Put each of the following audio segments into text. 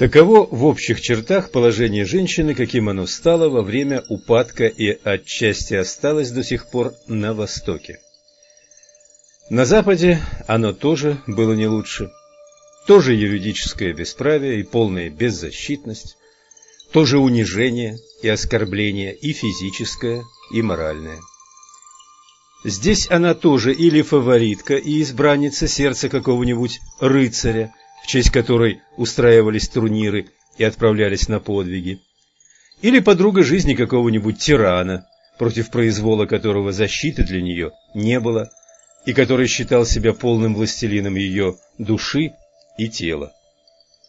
Таково в общих чертах положение женщины, каким оно стало во время упадка и отчасти осталось до сих пор на Востоке. На Западе оно тоже было не лучше. Тоже юридическое бесправие и полная беззащитность, тоже унижение и оскорбление и физическое, и моральное. Здесь она тоже или фаворитка и избранница сердца какого-нибудь рыцаря, в честь которой устраивались турниры и отправлялись на подвиги, или подруга жизни какого-нибудь тирана, против произвола которого защиты для нее не было, и который считал себя полным властелином ее души и тела.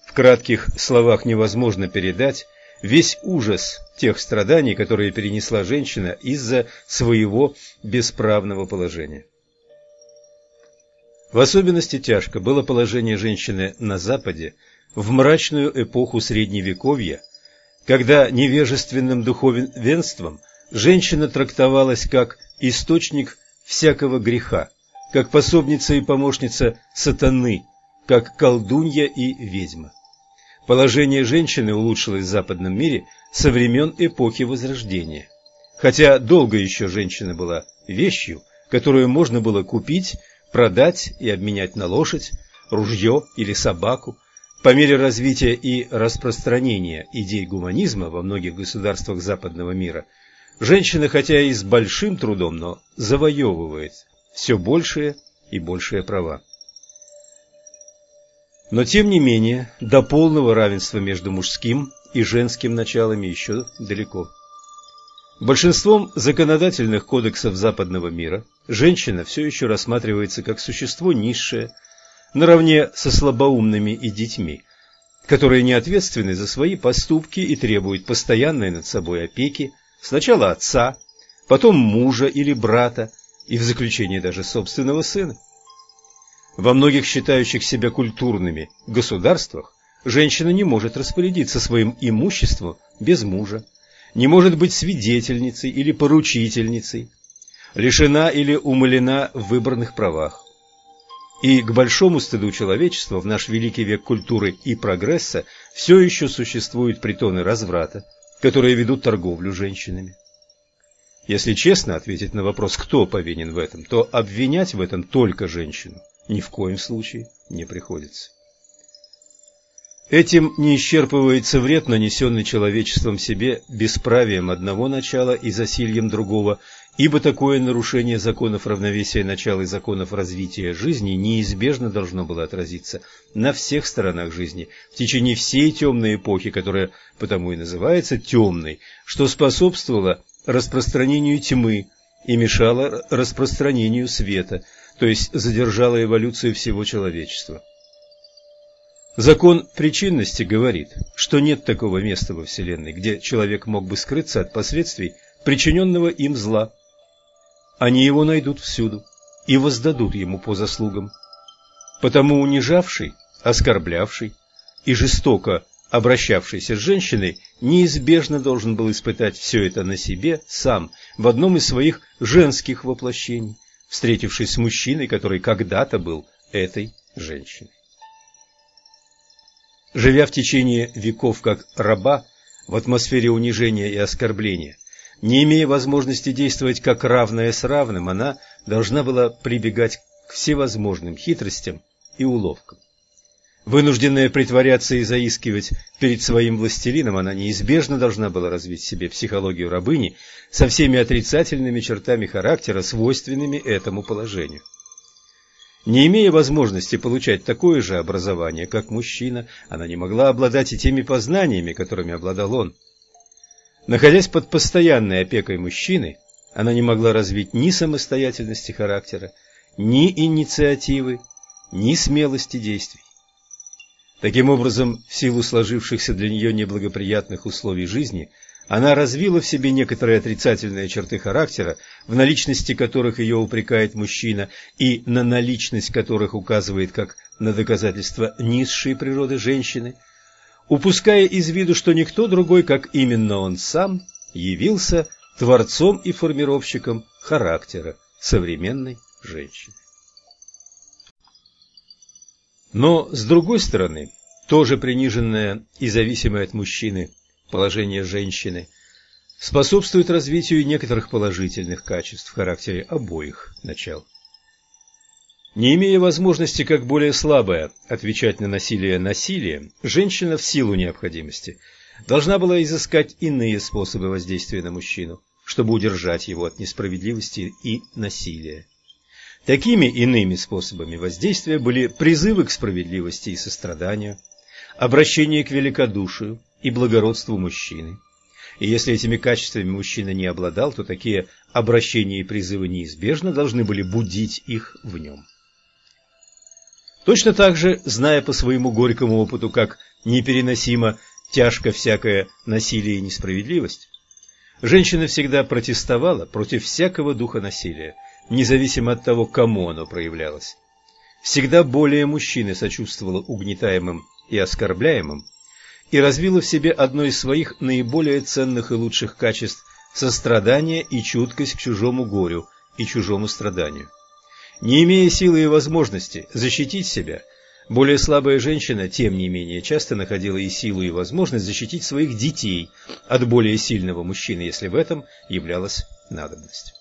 В кратких словах невозможно передать весь ужас тех страданий, которые перенесла женщина из-за своего бесправного положения. В особенности тяжко было положение женщины на Западе в мрачную эпоху Средневековья, когда невежественным духовенством женщина трактовалась как источник всякого греха, как пособница и помощница сатаны, как колдунья и ведьма. Положение женщины улучшилось в западном мире со времен эпохи Возрождения. Хотя долго еще женщина была вещью, которую можно было купить, продать и обменять на лошадь, ружье или собаку, по мере развития и распространения идей гуманизма во многих государствах западного мира, женщина, хотя и с большим трудом, но завоевывает все большие и большие права. Но тем не менее, до полного равенства между мужским и женским началами еще далеко. Большинством законодательных кодексов западного мира женщина все еще рассматривается как существо низшее, наравне со слабоумными и детьми, которые не ответственны за свои поступки и требуют постоянной над собой опеки сначала отца, потом мужа или брата, и в заключение даже собственного сына. Во многих считающих себя культурными государствах женщина не может распорядиться своим имуществом без мужа, не может быть свидетельницей или поручительницей, лишена или умалена в выбранных правах. И к большому стыду человечества в наш великий век культуры и прогресса все еще существуют притоны разврата, которые ведут торговлю женщинами. Если честно ответить на вопрос, кто повинен в этом, то обвинять в этом только женщину ни в коем случае не приходится. Этим не исчерпывается вред, нанесенный человечеством себе бесправием одного начала и засильем другого, ибо такое нарушение законов равновесия начала и законов развития жизни неизбежно должно было отразиться на всех сторонах жизни в течение всей темной эпохи, которая потому и называется темной, что способствовало распространению тьмы и мешало распространению света, то есть задержало эволюцию всего человечества. Закон причинности говорит, что нет такого места во Вселенной, где человек мог бы скрыться от последствий причиненного им зла. Они его найдут всюду и воздадут ему по заслугам. Потому унижавший, оскорблявший и жестоко обращавшийся с женщиной, неизбежно должен был испытать все это на себе сам, в одном из своих женских воплощений, встретившись с мужчиной, который когда-то был этой женщиной. Живя в течение веков как раба, в атмосфере унижения и оскорбления, не имея возможности действовать как равная с равным, она должна была прибегать к всевозможным хитростям и уловкам. Вынужденная притворяться и заискивать перед своим властелином, она неизбежно должна была развить в себе психологию рабыни со всеми отрицательными чертами характера, свойственными этому положению. Не имея возможности получать такое же образование, как мужчина, она не могла обладать и теми познаниями, которыми обладал он. Находясь под постоянной опекой мужчины, она не могла развить ни самостоятельности характера, ни инициативы, ни смелости действий. Таким образом, в силу сложившихся для нее неблагоприятных условий жизни, она развила в себе некоторые отрицательные черты характера, в наличности которых ее упрекает мужчина, и на наличность которых указывает как на доказательство низшей природы женщины, упуская из виду, что никто другой, как именно он сам, явился творцом и формировщиком характера современной женщины. Но, с другой стороны, тоже приниженное и зависимое от мужчины положение женщины, способствует развитию некоторых положительных качеств в характере обоих начал. Не имея возможности, как более слабая, отвечать на насилие насилием, женщина в силу необходимости должна была изыскать иные способы воздействия на мужчину, чтобы удержать его от несправедливости и насилия. Такими иными способами воздействия были призывы к справедливости и состраданию, обращение к великодушию и благородству мужчины. И если этими качествами мужчина не обладал, то такие обращения и призывы неизбежно должны были будить их в нем. Точно так же, зная по своему горькому опыту, как непереносимо тяжко всякое насилие и несправедливость, женщина всегда протестовала против всякого духа насилия, независимо от того, кому оно проявлялось. Всегда более мужчины сочувствовала угнетаемым и оскорбляемым, и развила в себе одно из своих наиболее ценных и лучших качеств – сострадание и чуткость к чужому горю и чужому страданию. Не имея силы и возможности защитить себя, более слабая женщина, тем не менее, часто находила и силу, и возможность защитить своих детей от более сильного мужчины, если в этом являлась надобность.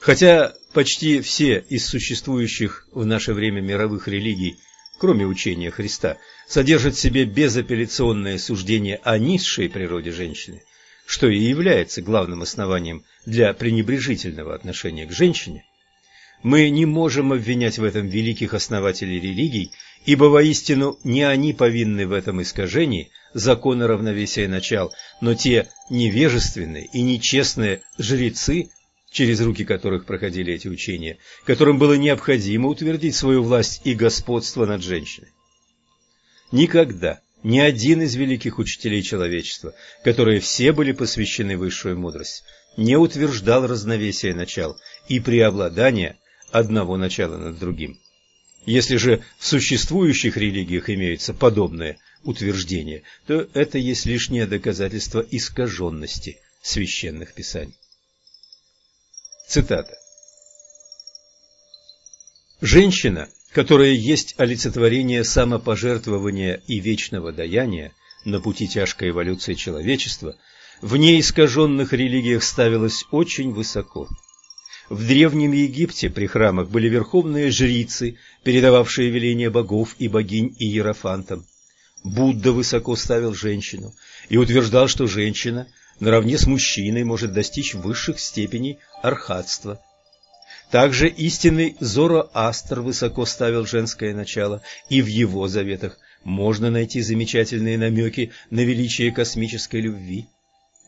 Хотя почти все из существующих в наше время мировых религий, кроме учения Христа, содержат в себе безапелляционное суждение о низшей природе женщины, что и является главным основанием для пренебрежительного отношения к женщине, мы не можем обвинять в этом великих основателей религий, ибо воистину не они повинны в этом искажении закона равновесия начал, но те невежественные и нечестные жрецы, через руки которых проходили эти учения, которым было необходимо утвердить свою власть и господство над женщиной. Никогда ни один из великих учителей человечества, которые все были посвящены высшую мудрость, не утверждал разновесие начал и преобладания одного начала над другим. Если же в существующих религиях имеются подобные утверждения, то это есть лишнее доказательство искаженности священных писаний. Цитата. Женщина которое есть олицетворение самопожертвования и вечного даяния на пути тяжкой эволюции человечества, в неискаженных религиях ставилось очень высоко. В Древнем Египте при храмах были верховные жрицы, передававшие веления богов и богинь и иерофантам. Будда высоко ставил женщину и утверждал, что женщина наравне с мужчиной может достичь высших степеней архатства – также истинный Зороастр высоко ставил женское начало, и в его заветах можно найти замечательные намеки на величие космической любви.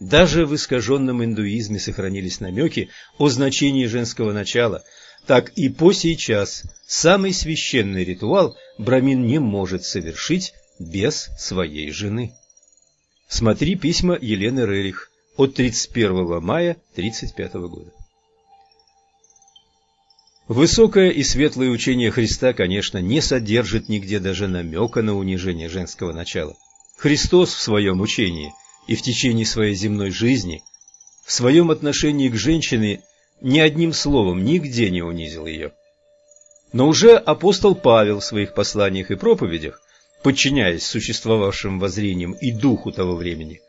Даже в искаженном индуизме сохранились намеки о значении женского начала, так и по сейчас самый священный ритуал Брамин не может совершить без своей жены. Смотри письма Елены Рерих от 31 мая 1935 года. Высокое и светлое учение Христа, конечно, не содержит нигде даже намека на унижение женского начала. Христос в своем учении и в течение своей земной жизни, в своем отношении к женщине ни одним словом нигде не унизил ее. Но уже апостол Павел в своих посланиях и проповедях, подчиняясь существовавшим воззрениям и духу того времени,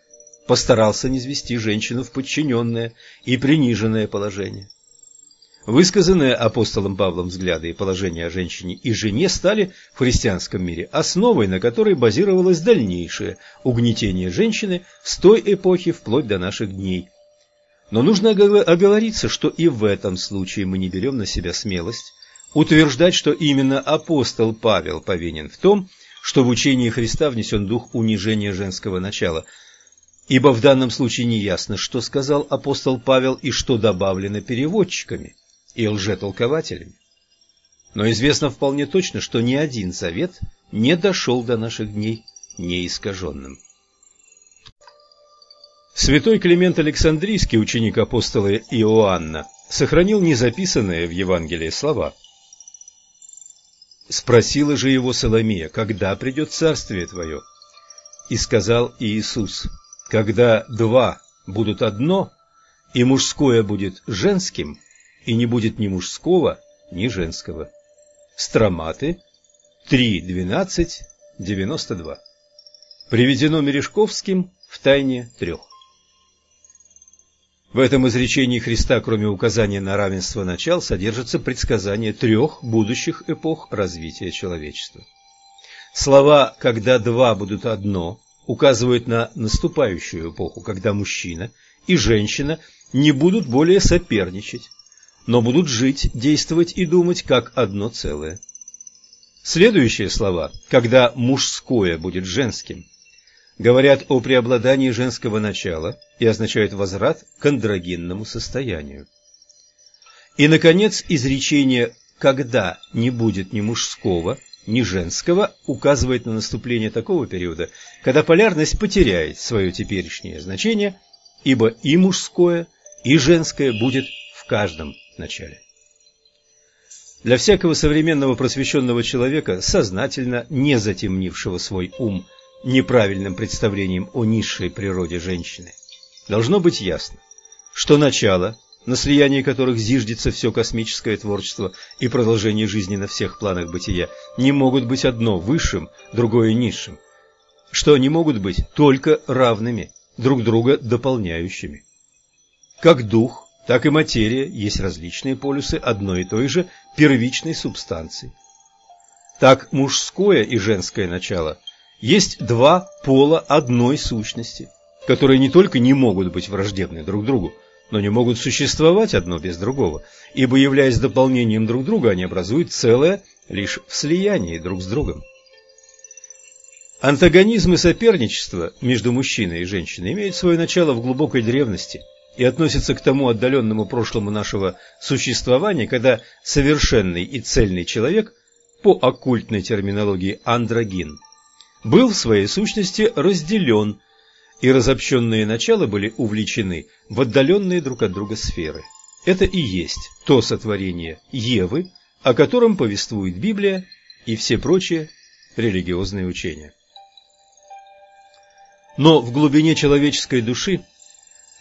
постарался низвести женщину в подчиненное и приниженное положение. Высказанные апостолом Павлом взгляды и положение о женщине и жене стали в христианском мире основой, на которой базировалось дальнейшее угнетение женщины с той эпохи вплоть до наших дней. Но нужно оговориться, что и в этом случае мы не берем на себя смелость утверждать, что именно апостол Павел повинен в том, что в учении Христа внесен дух унижения женского начала, ибо в данном случае не ясно, что сказал апостол Павел и что добавлено переводчиками и лжетолкователями. Но известно вполне точно, что ни один завет не дошел до наших дней неискаженным. Святой Климент Александрийский, ученик апостола Иоанна, сохранил незаписанные в Евангелии слова. Спросила же его Соломия, когда придет царствие твое? И сказал Иисус, когда два будут одно, и мужское будет женским, и не будет ни мужского, ни женского. Строматы, 3.12.92. Приведено Мережковским в тайне трех. В этом изречении Христа, кроме указания на равенство начал, содержится предсказание трех будущих эпох развития человечества. Слова «когда два будут одно» указывают на наступающую эпоху, когда мужчина и женщина не будут более соперничать, но будут жить, действовать и думать как одно целое. Следующие слова «когда мужское будет женским» говорят о преобладании женского начала и означают возврат к андрогинному состоянию. И, наконец, изречение «когда не будет ни мужского, ни женского» указывает на наступление такого периода, когда полярность потеряет свое теперешнее значение, ибо и мужское, и женское будет в каждом начале. Для всякого современного просвещенного человека, сознательно не затемнившего свой ум неправильным представлением о низшей природе женщины, должно быть ясно, что начало, на слиянии которых зиждется все космическое творчество и продолжение жизни на всех планах бытия, не могут быть одно высшим, другое низшим, что они могут быть только равными, друг друга дополняющими. Как дух, так и материя есть различные полюсы одной и той же первичной субстанции. Так мужское и женское начало есть два пола одной сущности, которые не только не могут быть враждебны друг другу, но не могут существовать одно без другого, ибо, являясь дополнением друг друга, они образуют целое лишь в слиянии друг с другом. Антагонизм и соперничество между мужчиной и женщиной имеют свое начало в глубокой древности и относятся к тому отдаленному прошлому нашего существования, когда совершенный и цельный человек, по оккультной терминологии андрогин, был в своей сущности разделен, и разобщенные начала были увлечены в отдаленные друг от друга сферы. Это и есть то сотворение Евы, о котором повествует Библия и все прочие религиозные учения. Но в глубине человеческой души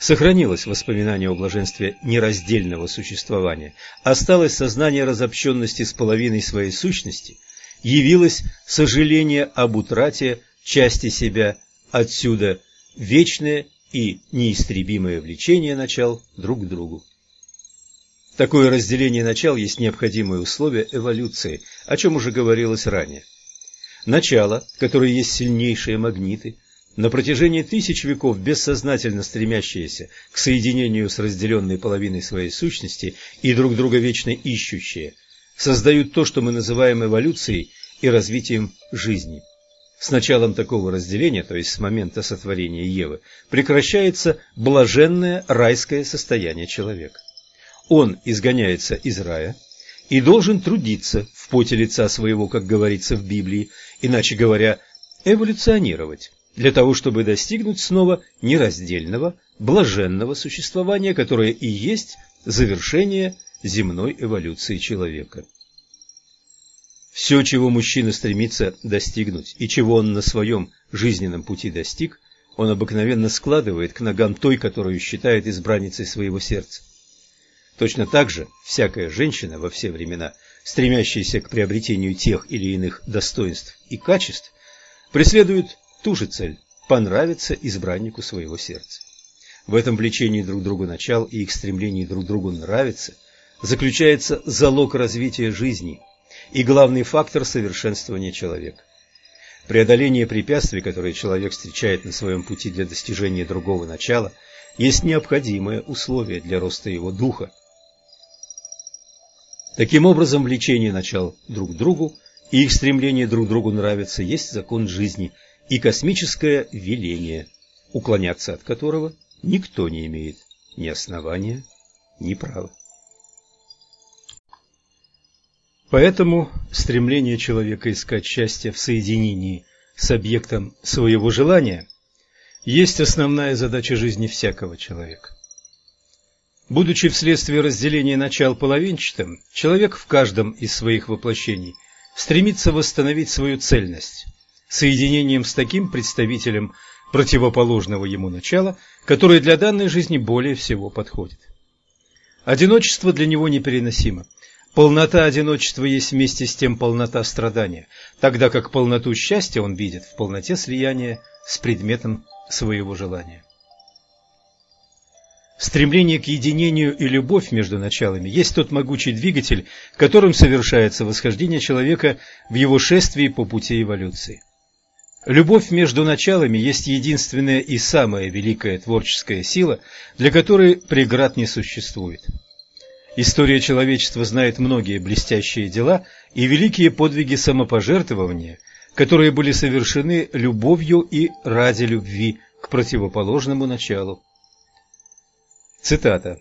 сохранилось воспоминание о блаженстве нераздельного существования, осталось сознание разобщенности с половиной своей сущности – явилось сожаление об утрате части себя, отсюда вечное и неистребимое влечение начал друг к другу. Такое разделение начал есть необходимое условие эволюции, о чем уже говорилось ранее. Начало, которое есть сильнейшие магниты, на протяжении тысяч веков бессознательно стремящиеся к соединению с разделенной половиной своей сущности и друг друга вечно ищущие, создают то, что мы называем эволюцией и развитием жизни. С началом такого разделения, то есть с момента сотворения Евы, прекращается блаженное райское состояние человека. Он изгоняется из рая и должен трудиться в поте лица своего, как говорится в Библии, иначе говоря, эволюционировать, для того, чтобы достигнуть снова нераздельного, блаженного существования, которое и есть завершение земной эволюции человека. Все, чего мужчина стремится достигнуть и чего он на своем жизненном пути достиг, он обыкновенно складывает к ногам той, которую считает избранницей своего сердца. Точно так же всякая женщина во все времена, стремящаяся к приобретению тех или иных достоинств и качеств, преследует ту же цель – понравиться избраннику своего сердца. В этом влечении друг другу начал и их стремлении друг другу нравиться заключается залог развития жизни и главный фактор совершенствования человека. Преодоление препятствий, которые человек встречает на своем пути для достижения другого начала, есть необходимое условие для роста его духа. Таким образом, влечение начал друг к другу и их стремление друг другу нравиться есть закон жизни и космическое веление, уклоняться от которого никто не имеет ни основания, ни права. Поэтому стремление человека искать счастье в соединении с объектом своего желания есть основная задача жизни всякого человека. Будучи вследствие разделения начал половинчатым, человек в каждом из своих воплощений стремится восстановить свою цельность соединением с таким представителем противоположного ему начала, которое для данной жизни более всего подходит. Одиночество для него непереносимо – Полнота одиночества есть вместе с тем полнота страдания, тогда как полноту счастья он видит в полноте слияния с предметом своего желания. Стремление к единению и любовь между началами есть тот могучий двигатель, которым совершается восхождение человека в его шествии по пути эволюции. Любовь между началами есть единственная и самая великая творческая сила, для которой преград не существует. История человечества знает многие блестящие дела и великие подвиги самопожертвования, которые были совершены любовью и ради любви к противоположному началу. Цитата.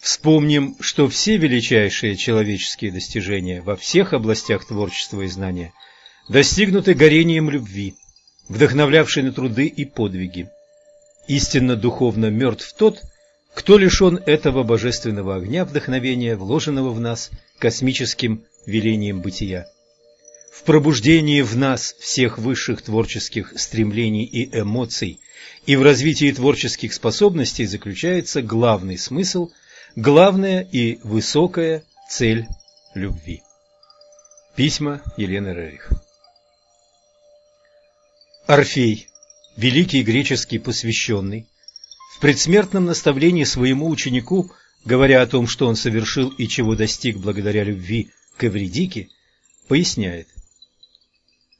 Вспомним, что все величайшие человеческие достижения во всех областях творчества и знания достигнуты горением любви, вдохновлявшей на труды и подвиги. Истинно духовно мертв тот, кто лишен этого божественного огня вдохновения, вложенного в нас космическим велением бытия. В пробуждении в нас всех высших творческих стремлений и эмоций и в развитии творческих способностей заключается главный смысл, главная и высокая цель любви. Письма Елены Рерих Орфей, великий греческий посвященный, в предсмертном наставлении своему ученику, говоря о том, что он совершил и чего достиг благодаря любви к Эвридике, поясняет.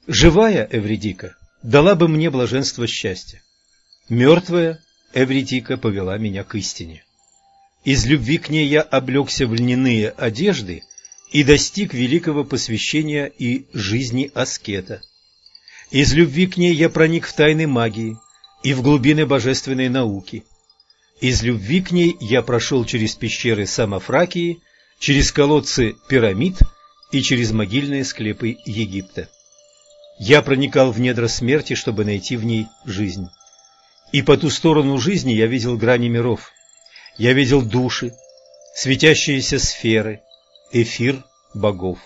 «Живая Эвридика дала бы мне блаженство счастья. Мертвая Эвридика повела меня к истине. Из любви к ней я облегся в льняные одежды и достиг великого посвящения и жизни аскета. Из любви к ней я проник в тайны магии и в глубины божественной науки. Из любви к ней я прошел через пещеры Самофракии, через колодцы пирамид и через могильные склепы Египта. Я проникал в недра смерти, чтобы найти в ней жизнь. И по ту сторону жизни я видел грани миров. Я видел души, светящиеся сферы, эфир богов.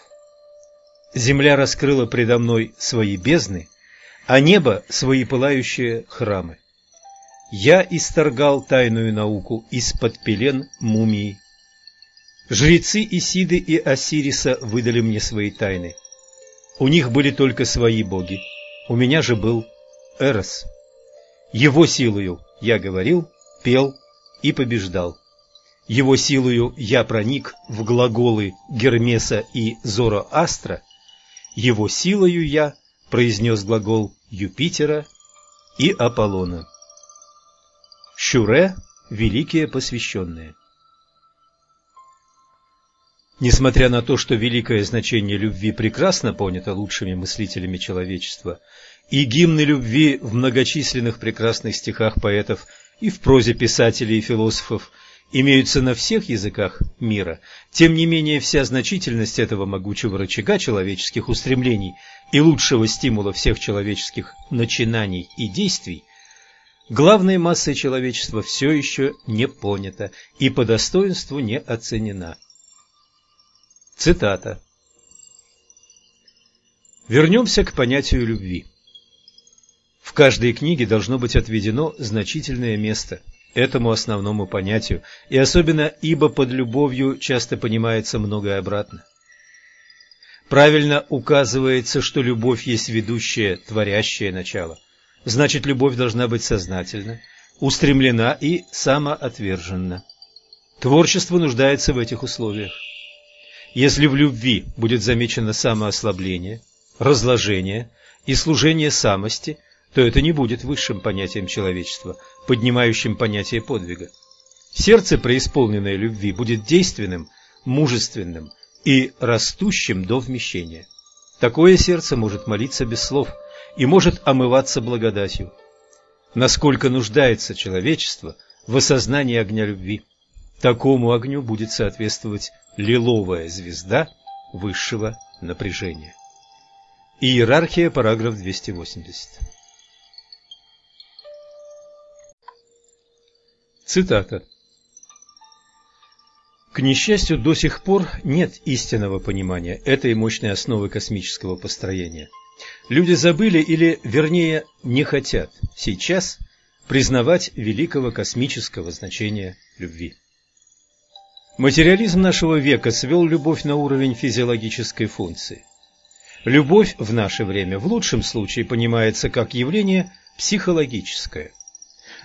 Земля раскрыла предо мной свои бездны, а небо – свои пылающие храмы. Я исторгал тайную науку из-под пелен мумии. Жрецы Исиды и Осириса выдали мне свои тайны. У них были только свои боги, у меня же был Эрос. Его силою я говорил, пел и побеждал. Его силою я проник в глаголы Гермеса и Зороастра. Его силою я произнес глагол Юпитера и Аполлона. Щуре – великие посвященные. Несмотря на то, что великое значение любви прекрасно понято лучшими мыслителями человечества и гимны любви в многочисленных прекрасных стихах поэтов и в прозе писателей и философов имеются на всех языках мира, тем не менее вся значительность этого могучего рычага человеческих устремлений и лучшего стимула всех человеческих начинаний и действий главной массой человечества все еще не понята и по достоинству не оценена. Цитата. Вернемся к понятию любви. В каждой книге должно быть отведено значительное место этому основному понятию, и особенно ибо под любовью часто понимается многое обратно. Правильно указывается, что любовь есть ведущее, творящее начало. Значит, любовь должна быть сознательна, устремлена и самоотверженна. Творчество нуждается в этих условиях. Если в любви будет замечено самоослабление, разложение и служение самости, то это не будет высшим понятием человечества, поднимающим понятие подвига. Сердце, преисполненное любви, будет действенным, мужественным и растущим до вмещения. Такое сердце может молиться без слов и может омываться благодатью. Насколько нуждается человечество в осознании огня любви, такому огню будет соответствовать лиловая звезда высшего напряжения. Иерархия, параграф 280. Цитата. К несчастью, до сих пор нет истинного понимания этой мощной основы космического построения. Люди забыли или, вернее, не хотят сейчас признавать великого космического значения любви. Материализм нашего века свел любовь на уровень физиологической функции. Любовь в наше время в лучшем случае понимается как явление психологическое.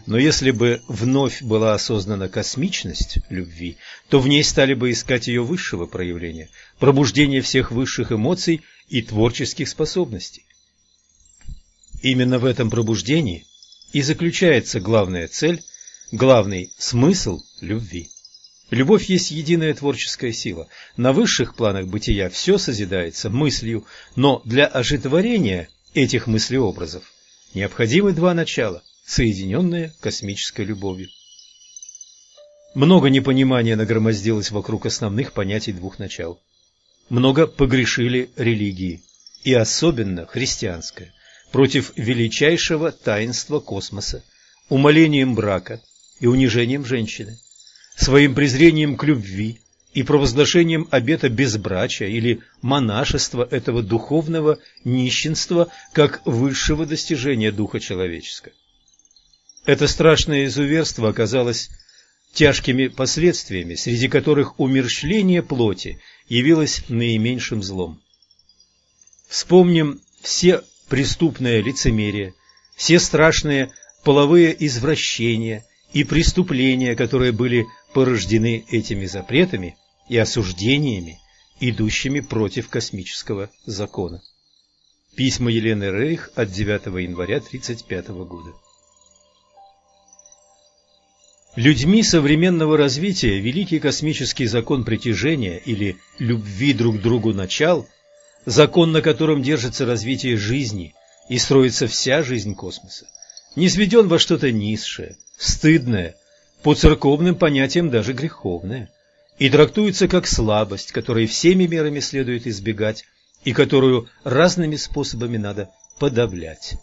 Но если бы вновь была осознана космичность любви, то в ней стали бы искать ее высшего проявления, пробуждение всех высших эмоций и творческих способностей. Именно в этом пробуждении и заключается главная цель, главный смысл любви. Любовь есть единая творческая сила. На высших планах бытия все созидается мыслью, но для ожитворения этих мыслеобразов необходимы два начала, соединенные космической любовью. Много непонимания нагромоздилось вокруг основных понятий двух начал. Много погрешили религии, и особенно христианская, против величайшего таинства космоса, умолением брака и унижением женщины, своим презрением к любви и провозглашением обета безбрачия или монашества этого духовного нищенства как высшего достижения духа человеческого. Это страшное изуверство оказалось тяжкими последствиями, среди которых умерщвление плоти явилось наименьшим злом. Вспомним все преступное лицемерие, все страшные половые извращения и преступления, которые были порождены этими запретами и осуждениями, идущими против космического закона. Письма Елены Рейх от 9 января 1935 года. Людьми современного развития великий космический закон притяжения или любви друг к другу начал закон, на котором держится развитие жизни и строится вся жизнь космоса, не сведен во что-то низшее, стыдное, по церковным понятиям даже греховное, и трактуется как слабость, которой всеми мерами следует избегать и которую разными способами надо подавлять.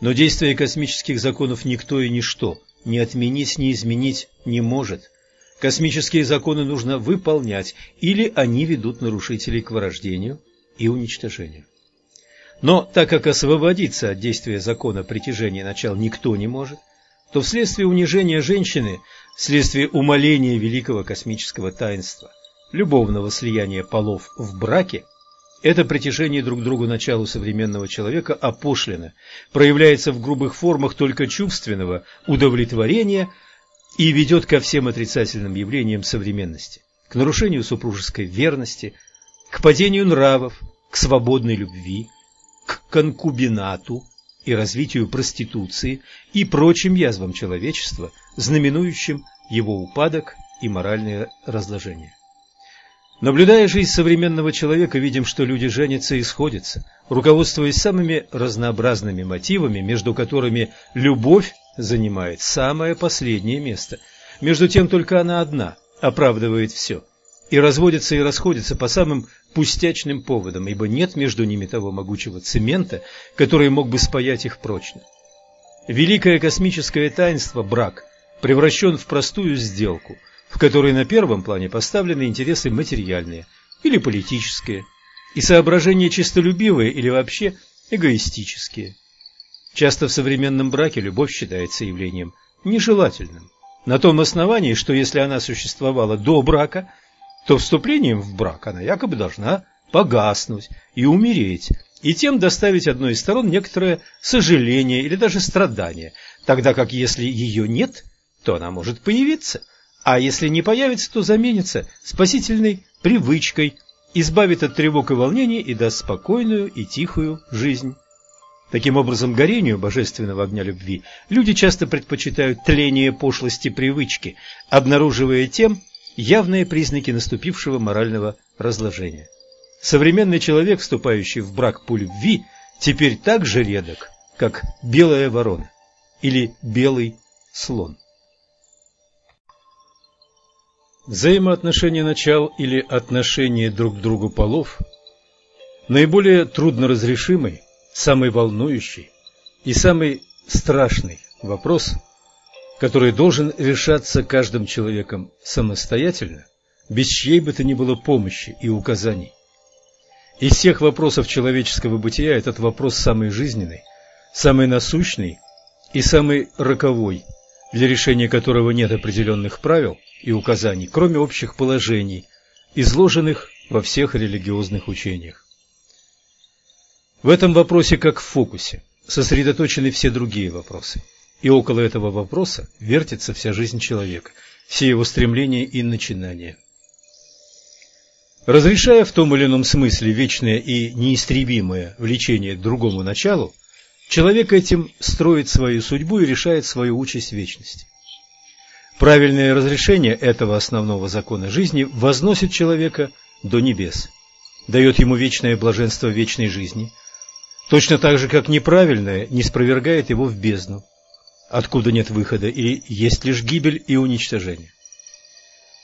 Но действие космических законов никто и ничто ни отменить, ни изменить не может. Космические законы нужно выполнять, или они ведут нарушителей к вырождению – и уничтожению. Но так как освободиться от действия закона притяжения начал никто не может, то вследствие унижения женщины, вследствие умаления великого космического таинства, любовного слияния полов в браке, это притяжение друг к другу началу современного человека опошлено, проявляется в грубых формах только чувственного удовлетворения и ведет ко всем отрицательным явлениям современности, к нарушению супружеской верности, к падению нравов, к свободной любви, к конкубинату и развитию проституции и прочим язвам человечества, знаменующим его упадок и моральное разложение. Наблюдая жизнь современного человека, видим, что люди женятся и сходятся, руководствуясь самыми разнообразными мотивами, между которыми любовь занимает самое последнее место. Между тем только она одна оправдывает все, и разводятся и расходятся по самым пустячным поводом, ибо нет между ними того могучего цемента, который мог бы спаять их прочно. Великое космическое таинство брак превращен в простую сделку, в которой на первом плане поставлены интересы материальные или политические, и соображения честолюбивые или вообще эгоистические. Часто в современном браке любовь считается явлением нежелательным, на том основании, что если она существовала до брака, то вступлением в брак она якобы должна погаснуть и умереть, и тем доставить одной из сторон некоторое сожаление или даже страдание, тогда как если ее нет, то она может появиться, а если не появится, то заменится спасительной привычкой, избавит от тревог и волнений и даст спокойную и тихую жизнь. Таким образом, горению божественного огня любви люди часто предпочитают тление пошлости привычки, обнаруживая тем, явные признаки наступившего морального разложения. Современный человек, вступающий в брак по любви, теперь так же редок, как белая ворона или белый слон. Взаимоотношения начал или отношения друг к другу полов наиболее трудно разрешимый, самый волнующий и самый страшный вопрос – который должен решаться каждым человеком самостоятельно, без чьей бы то ни было помощи и указаний. Из всех вопросов человеческого бытия этот вопрос самый жизненный, самый насущный и самый роковой, для решения которого нет определенных правил и указаний, кроме общих положений, изложенных во всех религиозных учениях. В этом вопросе, как в фокусе, сосредоточены все другие вопросы. И около этого вопроса вертится вся жизнь человека, все его стремления и начинания. Разрешая в том или ином смысле вечное и неистребимое влечение к другому началу, человек этим строит свою судьбу и решает свою участь вечности. Правильное разрешение этого основного закона жизни возносит человека до небес, дает ему вечное блаженство вечной жизни, точно так же, как неправильное не спровергает его в бездну, откуда нет выхода, и есть лишь гибель и уничтожение.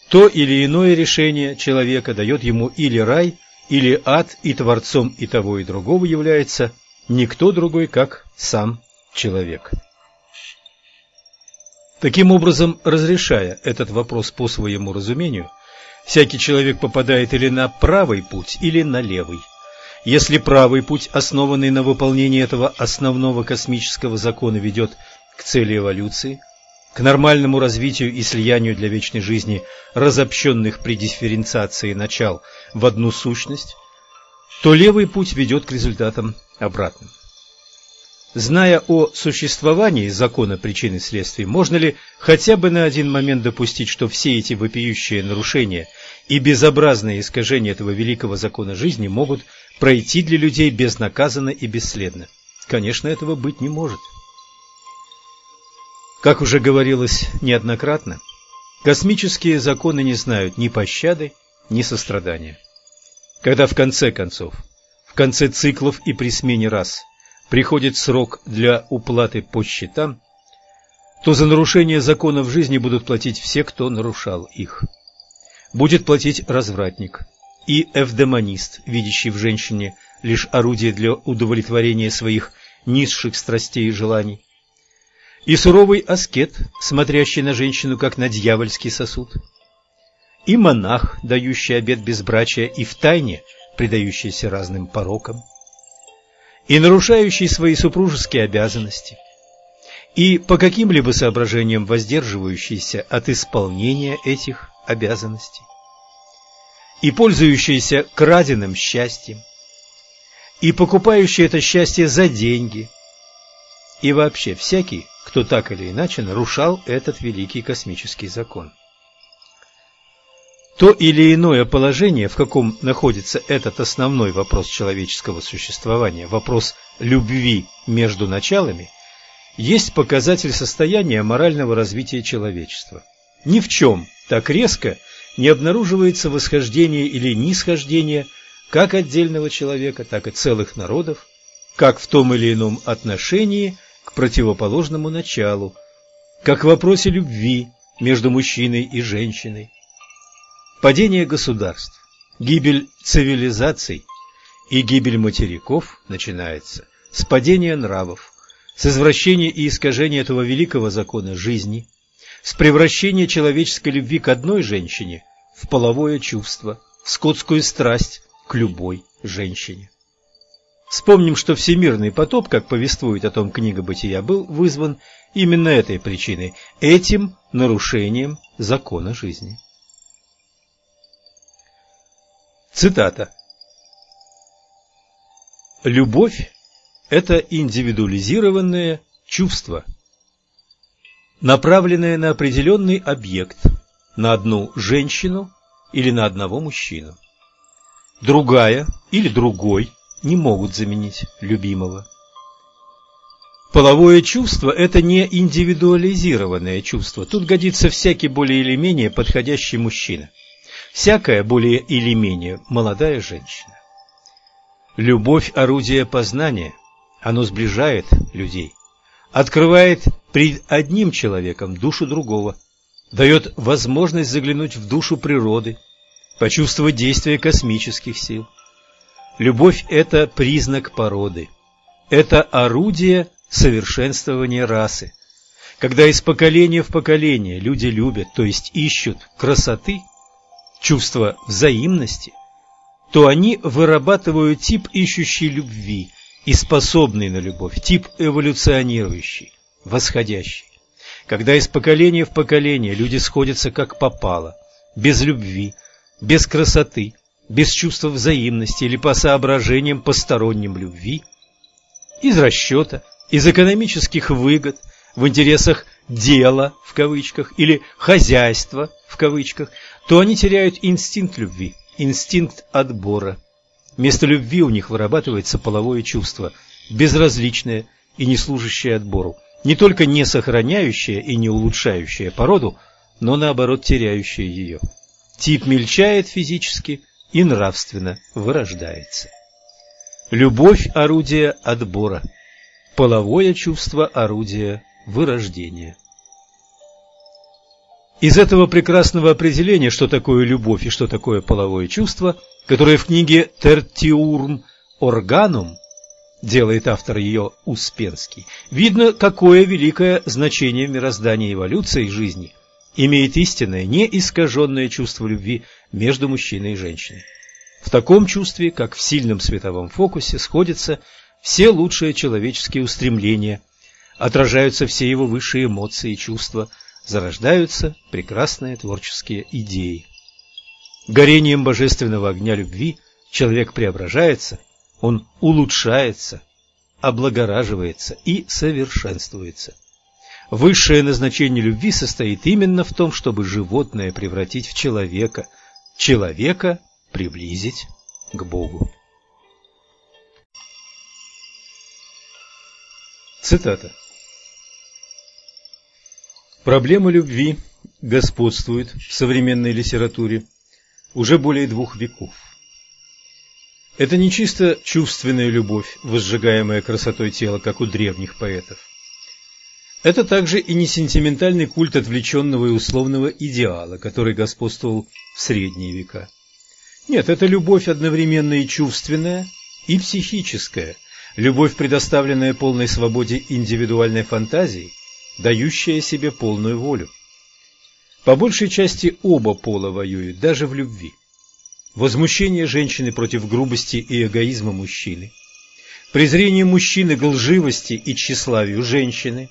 То или иное решение человека дает ему или рай, или ад, и творцом и того и другого является никто другой, как сам человек. Таким образом, разрешая этот вопрос по своему разумению, всякий человек попадает или на правый путь, или на левый. Если правый путь, основанный на выполнении этого основного космического закона, ведет к цели эволюции, к нормальному развитию и слиянию для вечной жизни разобщенных при дифференциации начал в одну сущность, то левый путь ведет к результатам обратным. Зная о существовании закона причин и следствий, можно ли хотя бы на один момент допустить, что все эти вопиющие нарушения и безобразные искажения этого великого закона жизни могут пройти для людей безнаказанно и бесследно? Конечно, этого быть не может. Как уже говорилось неоднократно, космические законы не знают ни пощады, ни сострадания. Когда в конце концов, в конце циклов и при смене рас приходит срок для уплаты по счетам, то за нарушение законов жизни будут платить все, кто нарушал их. Будет платить развратник и эвдемонист, видящий в женщине лишь орудие для удовлетворения своих низших страстей и желаний, и суровый аскет, смотрящий на женщину как на дьявольский сосуд, и монах, дающий обет безбрачия и втайне предающийся разным порокам, и нарушающий свои супружеские обязанности, и по каким-либо соображениям воздерживающийся от исполнения этих обязанностей, и пользующийся краденым счастьем, и покупающий это счастье за деньги, и вообще всякий, кто так или иначе нарушал этот великий космический закон. То или иное положение, в каком находится этот основной вопрос человеческого существования, вопрос любви между началами, есть показатель состояния морального развития человечества. Ни в чем так резко не обнаруживается восхождение или нисхождение как отдельного человека, так и целых народов, как в том или ином отношении – к противоположному началу, как в вопросе любви между мужчиной и женщиной. Падение государств, гибель цивилизаций и гибель материков начинается с падения нравов, с извращения и искажения этого великого закона жизни, с превращения человеческой любви к одной женщине в половое чувство, в скотскую страсть к любой женщине. Вспомним, что всемирный потоп, как повествует о том книга Бытия, был вызван именно этой причиной, этим нарушением закона жизни. Цитата. Любовь – это индивидуализированное чувство, направленное на определенный объект, на одну женщину или на одного мужчину. Другая или другой не могут заменить любимого. Половое чувство – это не индивидуализированное чувство. Тут годится всякий более или менее подходящий мужчина. Всякая более или менее молодая женщина. Любовь – орудие познания. Оно сближает людей. Открывает пред одним человеком душу другого. Дает возможность заглянуть в душу природы, почувствовать действие космических сил. Любовь – это признак породы. Это орудие совершенствования расы. Когда из поколения в поколение люди любят, то есть ищут красоты, чувства взаимности, то они вырабатывают тип ищущей любви и способный на любовь, тип эволюционирующий, восходящий. когда из поколения в поколение люди сходятся как попало, без любви, без красоты, без чувства взаимности или по соображениям посторонним любви, из расчета, из экономических выгод, в интересах «дела» в кавычках или «хозяйства» в кавычках, то они теряют инстинкт любви, инстинкт отбора. Вместо любви у них вырабатывается половое чувство, безразличное и не служащее отбору, не только не сохраняющее и не улучшающее породу, но наоборот теряющее ее. Тип мельчает физически и нравственно вырождается. Любовь – орудие отбора, половое чувство – орудие вырождения. Из этого прекрасного определения, что такое любовь и что такое половое чувство, которое в книге «Тертиурм Органум» делает автор ее Успенский, видно, какое великое значение в мироздании эволюции жизни имеет истинное, неискаженное чувство любви между мужчиной и женщиной. В таком чувстве, как в сильном световом фокусе, сходятся все лучшие человеческие устремления, отражаются все его высшие эмоции и чувства – зарождаются прекрасные творческие идеи. Горением божественного огня любви человек преображается, он улучшается, облагораживается и совершенствуется. Высшее назначение любви состоит именно в том, чтобы животное превратить в человека, человека приблизить к Богу. Цитата. Проблема любви господствует в современной литературе уже более двух веков. Это не чисто чувственная любовь, возжигаемая красотой тела, как у древних поэтов. Это также и не сентиментальный культ отвлеченного и условного идеала, который господствовал в средние века. Нет, это любовь одновременно и чувственная, и психическая, любовь, предоставленная полной свободе индивидуальной фантазии, дающая себе полную волю. По большей части оба пола воюют, даже в любви. Возмущение женщины против грубости и эгоизма мужчины, презрение мужчины к лживости и тщеславию женщины,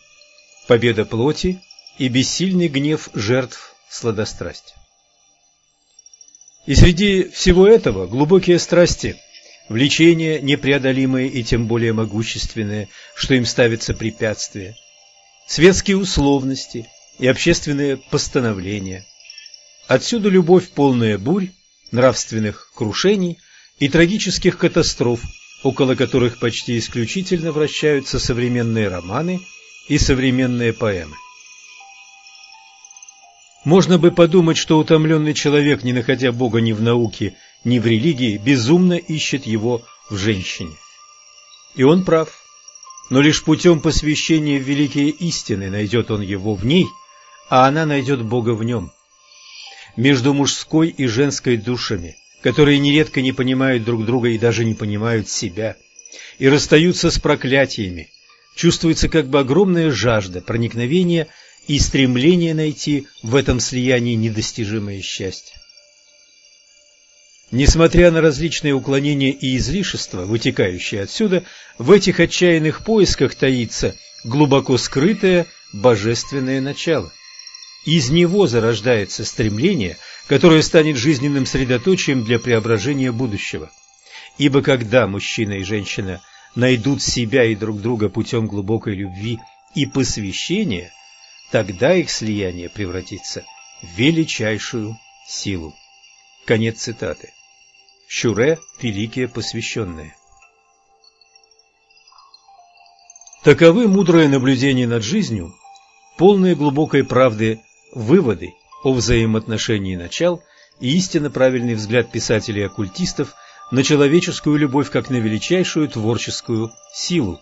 победа плоти и бессильный гнев жертв сладострастия. И среди всего этого глубокие страсти, влечения непреодолимые и тем более могущественные, что им ставится препятствие – светские условности и общественные постановления. Отсюда любовь полная бурь, нравственных крушений и трагических катастроф, около которых почти исключительно вращаются современные романы и современные поэмы. Можно бы подумать, что утомленный человек, не находя Бога ни в науке, ни в религии, безумно ищет его в женщине. И он прав но лишь путем посвящения в великие истины найдет он его в ней, а она найдет Бога в нем. Между мужской и женской душами, которые нередко не понимают друг друга и даже не понимают себя, и расстаются с проклятиями, чувствуется как бы огромная жажда проникновения и стремление найти в этом слиянии недостижимое счастье. Несмотря на различные уклонения и излишества, вытекающие отсюда, в этих отчаянных поисках таится глубоко скрытое божественное начало. Из него зарождается стремление, которое станет жизненным средоточием для преображения будущего. Ибо когда мужчина и женщина найдут себя и друг друга путем глубокой любви и посвящения, тогда их слияние превратится в величайшую силу. Конец цитаты. Щуре – великие посвященные. Таковы мудрое наблюдение над жизнью, полные глубокой правды выводы о взаимоотношении начал и истинно правильный взгляд писателей-оккультистов на человеческую любовь как на величайшую творческую силу.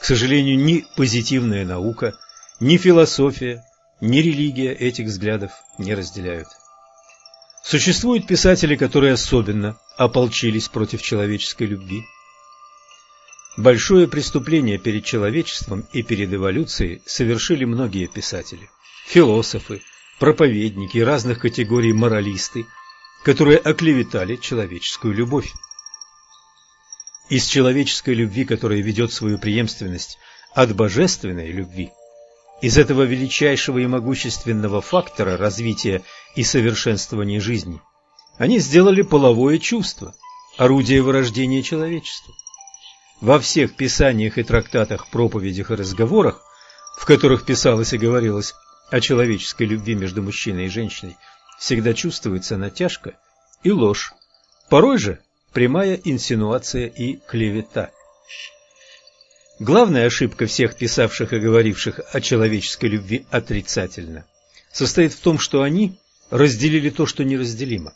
К сожалению, ни позитивная наука, ни философия, ни религия этих взглядов не разделяют. Существуют писатели, которые особенно ополчились против человеческой любви. Большое преступление перед человечеством и перед эволюцией совершили многие писатели, философы, проповедники разных категорий моралисты, которые оклеветали человеческую любовь. Из человеческой любви, которая ведет свою преемственность от божественной любви, из этого величайшего и могущественного фактора развития и совершенствования жизни они сделали половое чувство, орудие вырождения человечества. Во всех писаниях и трактатах, проповедях и разговорах, в которых писалось и говорилось о человеческой любви между мужчиной и женщиной, всегда чувствуется натяжка и ложь, порой же прямая инсинуация и клевета. Главная ошибка всех писавших и говоривших о человеческой любви отрицательно состоит в том, что они разделили то, что неразделимо.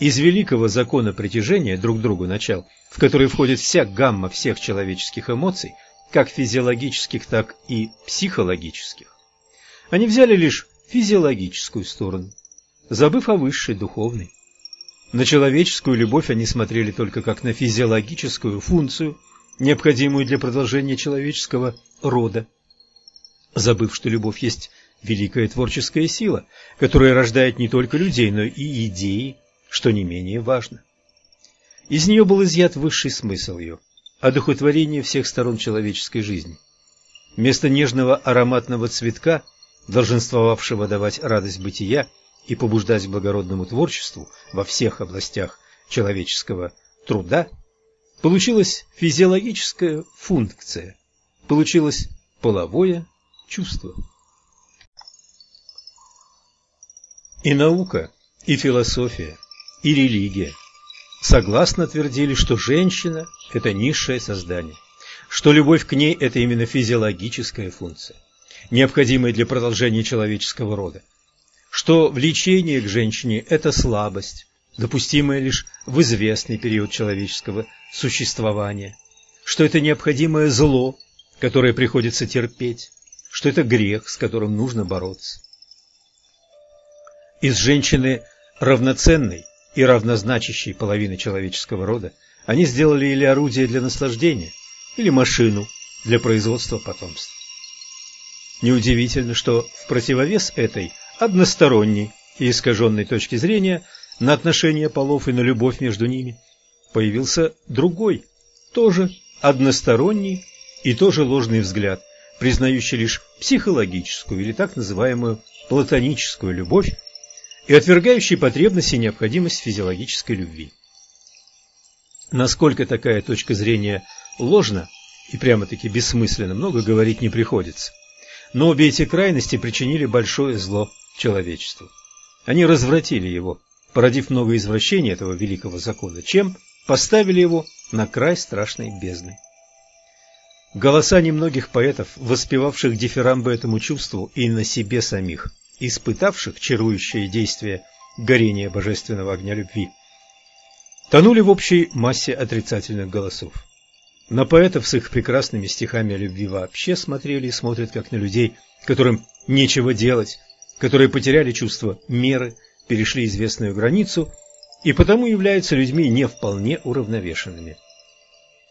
Из великого закона притяжения друг другу начал, в который входит вся гамма всех человеческих эмоций, как физиологических, так и психологических, они взяли лишь физиологическую сторону, забыв о высшей духовной. На человеческую любовь они смотрели только как на физиологическую функцию – необходимую для продолжения человеческого рода, забыв, что любовь есть великая творческая сила, которая рождает не только людей, но и идеи, что не менее важно. Из нее был изъят высший смысл ее – одухотворение всех сторон человеческой жизни. Вместо нежного ароматного цветка, долженствовавшего давать радость бытия и побуждать благородному творчеству во всех областях человеческого труда, Получилась физиологическая функция, получилось половое чувство. И наука, и философия, и религия согласно твердили, что женщина – это низшее создание, что любовь к ней – это именно физиологическая функция, необходимая для продолжения человеческого рода, что влечение к женщине – это слабость, допустимое лишь в известный период человеческого существования, что это необходимое зло, которое приходится терпеть, что это грех, с которым нужно бороться. Из женщины равноценной и равнозначащей половины человеческого рода они сделали или орудие для наслаждения, или машину для производства потомства. Неудивительно, что в противовес этой односторонней и искаженной точки зрения – на отношения полов и на любовь между ними, появился другой, тоже односторонний и тоже ложный взгляд, признающий лишь психологическую или так называемую платоническую любовь и отвергающий потребность и необходимость физиологической любви. Насколько такая точка зрения ложна и прямо-таки бессмысленна, много говорить не приходится. Но обе эти крайности причинили большое зло человечеству. Они развратили его, породив много извращений этого великого закона, чем поставили его на край страшной бездны. Голоса немногих поэтов, воспевавших дифирамбы этому чувству и на себе самих, испытавших чарующее действие горения божественного огня любви, тонули в общей массе отрицательных голосов. На поэтов с их прекрасными стихами о любви вообще смотрели и смотрят как на людей, которым нечего делать, которые потеряли чувство меры, перешли известную границу и потому являются людьми не вполне уравновешенными.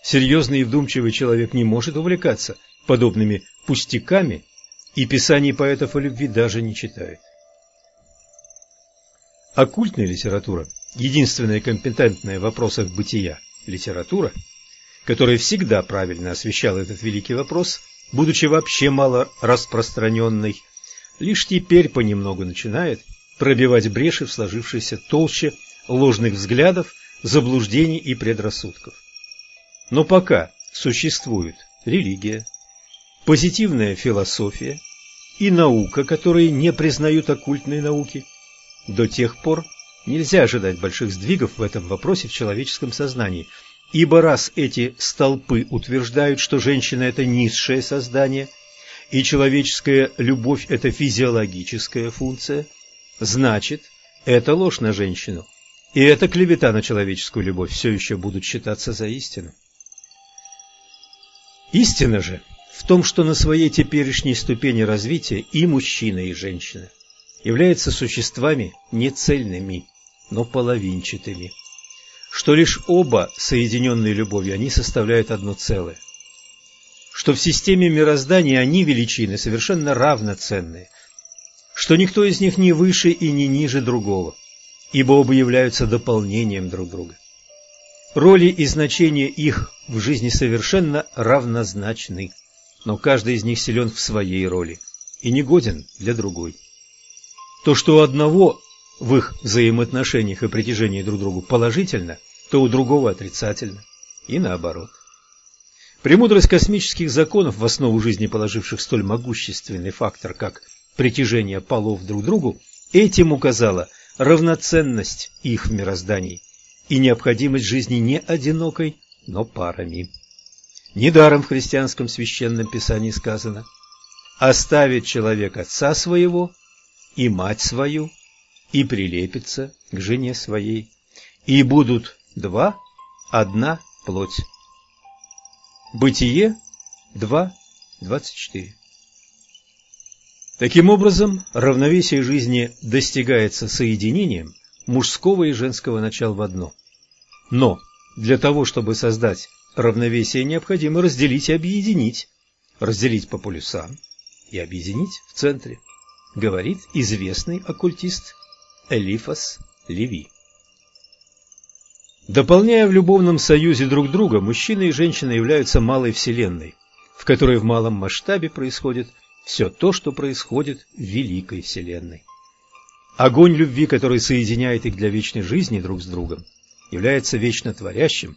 Серьезный и вдумчивый человек не может увлекаться подобными пустяками и писаний поэтов о любви даже не читает. Оккультная литература, единственная компетентная в вопросах бытия литература, которая всегда правильно освещала этот великий вопрос, будучи вообще мало распространенной, лишь теперь понемногу начинает пробивать бреши в сложившейся толще ложных взглядов, заблуждений и предрассудков. Но пока существует религия, позитивная философия и наука, которые не признают оккультные науки, до тех пор нельзя ожидать больших сдвигов в этом вопросе в человеческом сознании, ибо раз эти столпы утверждают, что женщина – это низшее создание, и человеческая любовь – это физиологическая функция – Значит, это ложь на женщину, и эта клевета на человеческую любовь все еще будут считаться за истину. Истина же в том, что на своей теперешней ступени развития и мужчина, и женщина являются существами не цельными, но половинчатыми, что лишь оба, соединенные любовью, они составляют одно целое, что в системе мироздания они величины совершенно равноценные, что никто из них не выше и не ниже другого, ибо оба являются дополнением друг друга. Роли и значения их в жизни совершенно равнозначны, но каждый из них силен в своей роли и не годен для другой. То, что у одного в их взаимоотношениях и притяжении друг к другу положительно, то у другого отрицательно, и наоборот. Премудрость космических законов, в основу жизни положивших столь могущественный фактор, как притяжение полов друг к другу, этим указала равноценность их в мироздании и необходимость жизни не одинокой, но парами. Недаром в христианском священном писании сказано «Оставит человек отца своего и мать свою, и прилепится к жене своей, и будут два, одна плоть». Бытие 2.24 Таким образом, равновесие жизни достигается соединением мужского и женского начал в одно. Но для того, чтобы создать равновесие, необходимо разделить и объединить. Разделить по полюсам и объединить в центре, говорит известный оккультист Элифас Леви. Дополняя в любовном союзе друг друга, мужчина и женщина являются малой вселенной, в которой в малом масштабе происходит все то, что происходит в великой вселенной. Огонь любви, который соединяет их для вечной жизни друг с другом, является вечно творящим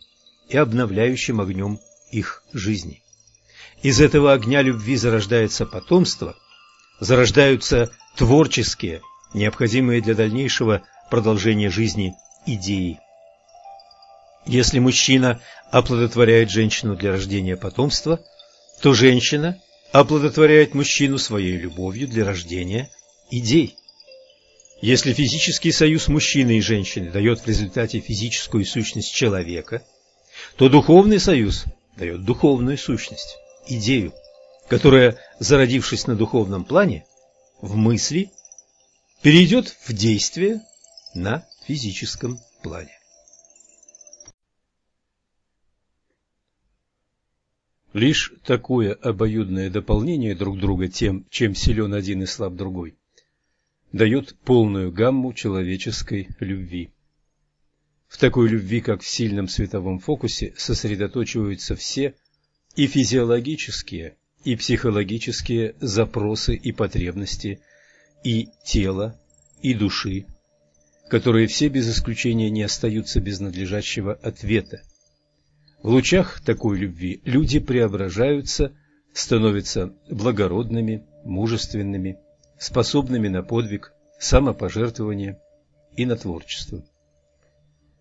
и обновляющим огнем их жизни. Из этого огня любви зарождается потомство, зарождаются творческие, необходимые для дальнейшего продолжения жизни идеи. Если мужчина оплодотворяет женщину для рождения потомства, то женщина оплодотворяет мужчину своей любовью для рождения идей. Если физический союз мужчины и женщины дает в результате физическую сущность человека, то духовный союз дает духовную сущность, идею, которая, зародившись на духовном плане, в мысли, перейдет в действие на физическом плане. Лишь такое обоюдное дополнение друг друга тем, чем силен один и слаб другой, дает полную гамму человеческой любви. В такой любви, как в сильном световом фокусе, сосредоточиваются все и физиологические, и психологические запросы и потребности и тела, и души, которые все без исключения не остаются без надлежащего ответа в лучах такой любви люди преображаются, становятся благородными, мужественными, способными на подвиг, самопожертвование и на творчество.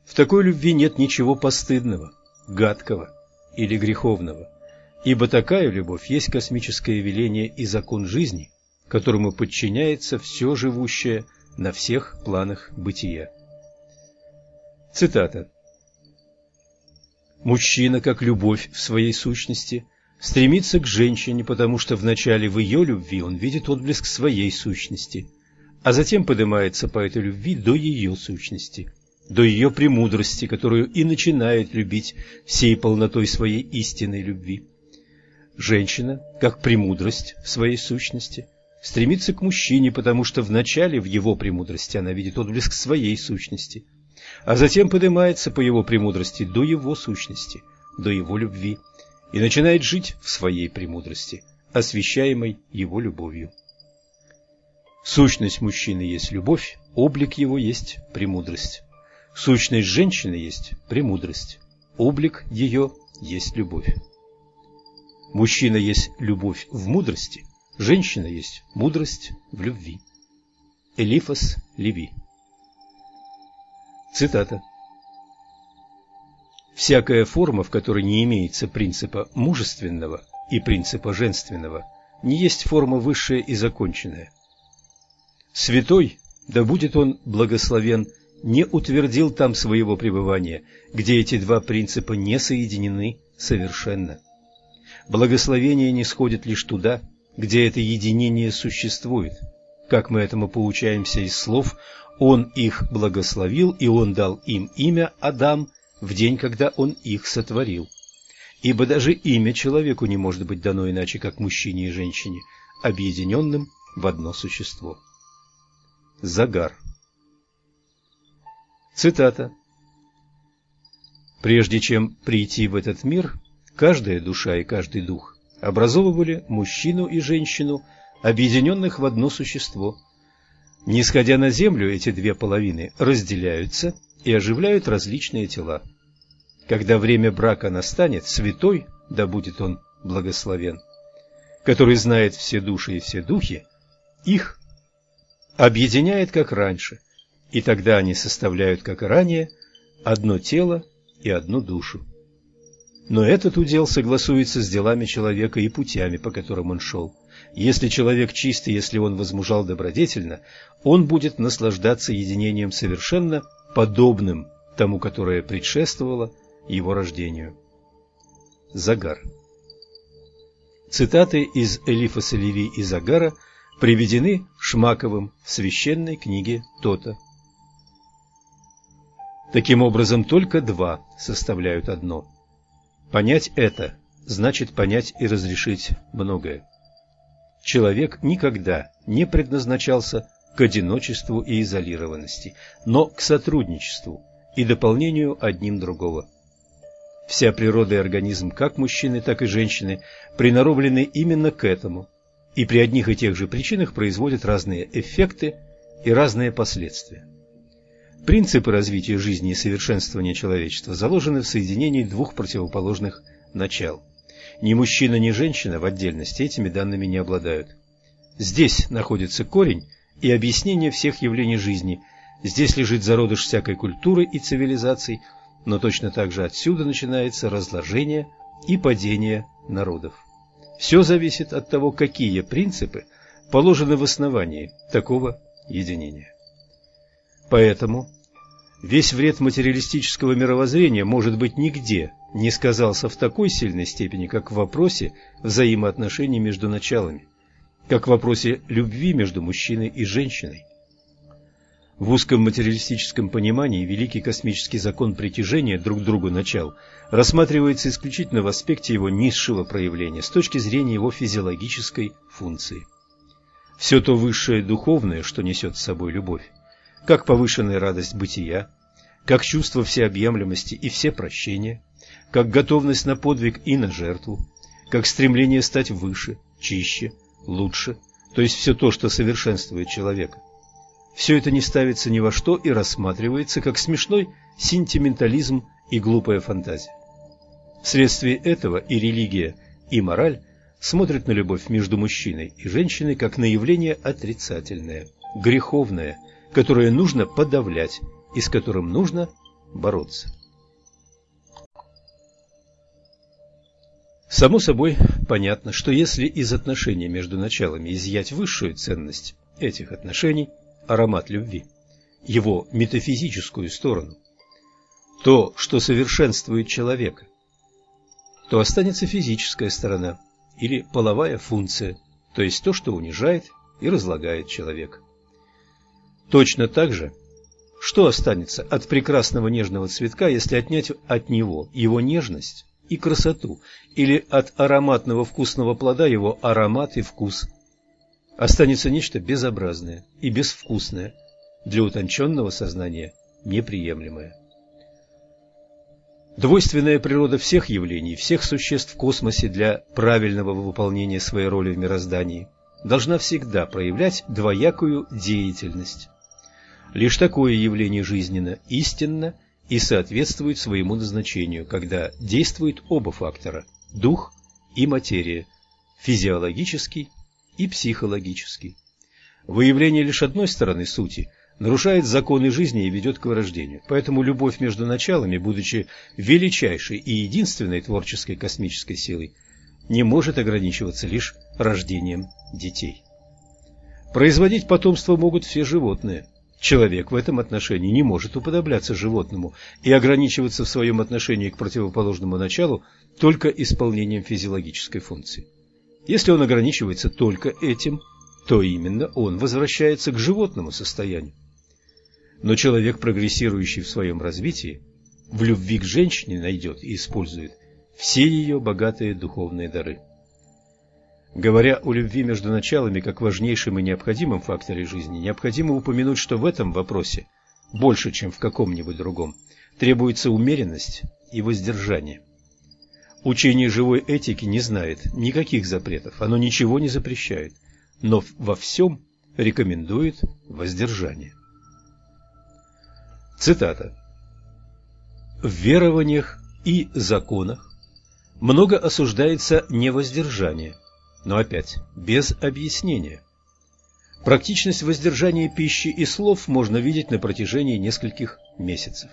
В такой любви нет ничего постыдного, гадкого или греховного, ибо такая любовь есть космическое веление и закон жизни, которому подчиняется все живущее на всех планах бытия. Цитата. Мужчина, как любовь в своей сущности, стремится к женщине, потому что вначале в ее любви он видит отблеск своей сущности, а затем поднимается по этой любви до ее сущности, до ее премудрости, которую и начинает любить всей полнотой своей истинной любви. Женщина, как премудрость в своей сущности, стремится к мужчине, потому что вначале в его премудрости она видит отблеск своей сущности – а затем поднимается по его премудрости до его сущности, до его любви, и начинает жить в своей премудрости, освящаемой его любовью. Сущность мужчины есть любовь, облик его есть премудрость. Сущность женщины есть премудрость, облик ее есть любовь. Мужчина есть любовь в мудрости, женщина есть мудрость в любви. Элифас Леви Цитата. «Всякая форма, в которой не имеется принципа мужественного и принципа женственного, не есть форма высшая и законченная. Святой, да будет он благословен, не утвердил там своего пребывания, где эти два принципа не соединены совершенно. Благословение не сходит лишь туда, где это единение существует, как мы этому получаемся из слов он их благословил, и Он дал им имя Адам в день, когда Он их сотворил. Ибо даже имя человеку не может быть дано иначе, как мужчине и женщине, объединенным в одно существо. Загар. Цитата. Прежде чем прийти в этот мир, каждая душа и каждый дух образовывали мужчину и женщину объединенных в одно существо. Нисходя на землю, эти две половины разделяются и оживляют различные тела. Когда время брака настанет, святой, да будет он благословен, который знает все души и все духи, их объединяет, как раньше, и тогда они составляют, как и ранее, одно тело и одну душу. Но этот удел согласуется с делами человека и путями, по которым он шел. Если человек чистый, если он возмужал добродетельно, он будет наслаждаться единением совершенно подобным тому, которое предшествовало его рождению. Загар Цитаты из Элифа Салеви и Загара приведены Шмаковым в священной книге Тота. Таким образом, только два составляют одно. Понять это значит понять и разрешить многое. Человек никогда не предназначался к одиночеству и изолированности, но к сотрудничеству и дополнению одним другого. Вся природа и организм как мужчины, так и женщины приноровлены именно к этому, и при одних и тех же причинах производят разные эффекты и разные последствия. Принципы развития жизни и совершенствования человечества заложены в соединении двух противоположных начал. Ни мужчина, ни женщина в отдельности этими данными не обладают. Здесь находится корень и объяснение всех явлений жизни. Здесь лежит зародыш всякой культуры и цивилизаций, но точно так же отсюда начинается разложение и падение народов. Все зависит от того, какие принципы положены в основании такого единения. Поэтому весь вред материалистического мировоззрения, может быть, нигде не сказался в такой сильной степени, как в вопросе взаимоотношений между началами, как в вопросе любви между мужчиной и женщиной. В узком материалистическом понимании великий космический закон притяжения друг к другу начал рассматривается исключительно в аспекте его низшего проявления, с точки зрения его физиологической функции. Все то высшее духовное, что несет с собой любовь, как повышенная радость бытия, как чувство всеобъемлемости и всепрощения, как готовность на подвиг и на жертву, как стремление стать выше, чище, лучше, то есть все то, что совершенствует человека. Все это не ставится ни во что и рассматривается как смешной сентиментализм и глупая фантазия. Вследствие этого и религия, и мораль смотрят на любовь между мужчиной и женщиной как на явление отрицательное, греховное, которое нужно подавлять и с которым нужно бороться. Само собой понятно, что если из отношений между началами изъять высшую ценность этих отношений, аромат любви, его метафизическую сторону, то, что совершенствует человека, то останется физическая сторона или половая функция, то есть то, что унижает и разлагает человека. Точно так же, что останется от прекрасного нежного цветка, если отнять от него его нежность и красоту, или от ароматного вкусного плода его аромат и вкус? Останется нечто безобразное и безвкусное, для утонченного сознания неприемлемое. Двойственная природа всех явлений, всех существ в космосе для правильного выполнения своей роли в мироздании должна всегда проявлять двоякую деятельность. Лишь такое явление жизненно истинно и соответствует своему назначению, когда действуют оба фактора – дух и материя, физиологический и психологический. Выявление лишь одной стороны сути нарушает законы жизни и ведет к вырождению. Поэтому любовь между началами, будучи величайшей и единственной творческой космической силой, не может ограничиваться лишь рождением детей. Производить потомство могут все животные – Человек в этом отношении не может уподобляться животному и ограничиваться в своем отношении к противоположному началу только исполнением физиологической функции. Если он ограничивается только этим, то именно он возвращается к животному состоянию. Но человек, прогрессирующий в своем развитии, в любви к женщине найдет и использует все ее богатые духовные дары. Говоря о любви между началами как важнейшем и необходимом факторе жизни, необходимо упомянуть, что в этом вопросе, больше, чем в каком-нибудь другом, требуется умеренность и воздержание. Учение живой этики не знает никаких запретов, оно ничего не запрещает. но во всем рекомендует воздержание. Цитата. В верованиях и законах много осуждается невоздержание, но опять без объяснения. Практичность воздержания пищи и слов можно видеть на протяжении нескольких месяцев.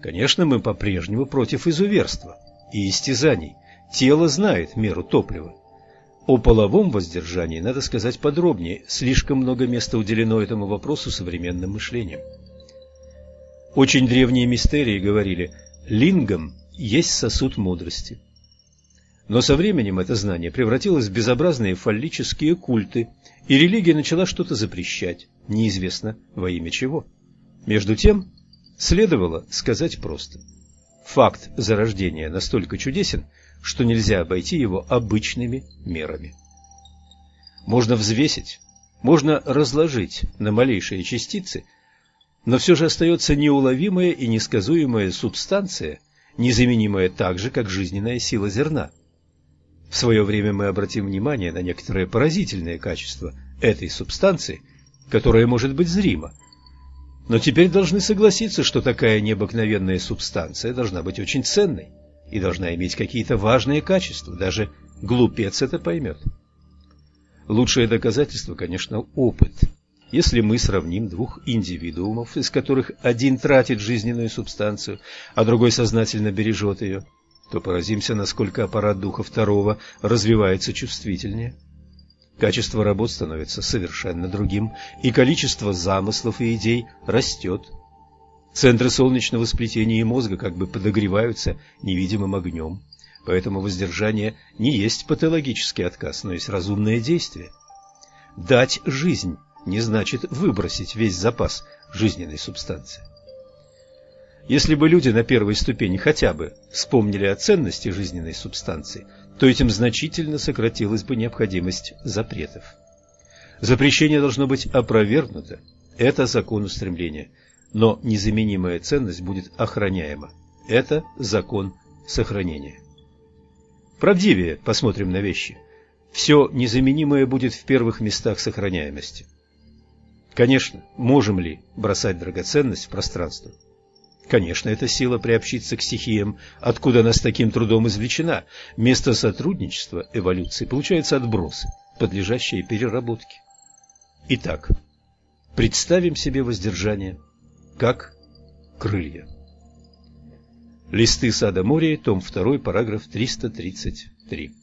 Конечно, мы по-прежнему против изуверства и истязаний. Тело знает меру топлива. О половом воздержании надо сказать подробнее, слишком много места уделено этому вопросу современным мышлением. Очень древние мистерии говорили «лингам есть сосуд мудрости». Но со временем это знание превратилось в безобразные фаллические культы, и религия начала что-то запрещать, неизвестно во имя чего. Между тем, следовало сказать просто. Факт зарождения настолько чудесен, что нельзя обойти его обычными мерами. Можно взвесить, можно разложить на малейшие частицы – но все же остается неуловимая и несказуемая субстанция, незаменимая так же, как жизненная сила зерна. В свое время мы обратим внимание на некоторые поразительные качества этой субстанции, которая может быть зрима. Но теперь должны согласиться, что такая необыкновенная субстанция должна быть очень ценной и должна иметь какие-то важные качества, даже глупец это поймет. Лучшее доказательство, конечно, опыт – если мы сравним двух индивидуумов, из которых один тратит жизненную субстанцию, а другой сознательно бережет ее, то поразимся, насколько аппарат духа второго развивается чувствительнее. Качество работ становится совершенно другим, и количество замыслов и идей растет. Центры солнечного сплетения и мозга как бы подогреваются невидимым огнем. Поэтому воздержание не есть патологический отказ, но есть разумное действие. Дать жизнь не значит выбросить весь запас жизненной субстанции. Если бы люди на первой ступени хотя бы вспомнили о ценности жизненной субстанции, то этим значительно сократилась бы необходимость запретов. Запрещение должно быть опровергнуто. Это закон устремления. Но незаменимая ценность будет охраняема. Это закон сохранения. Правдивее посмотрим на вещи. Все незаменимое будет в первых местах сохраняемости. Конечно, можем ли бросать драгоценность в пространство? Конечно, эта сила приобщиться к стихиям, откуда она с таким трудом извлечена. Место сотрудничества эволюции получается отбросы, подлежащие переработке. Итак, представим себе воздержание как крылья. Листы сада моря, том 2, параграф 333.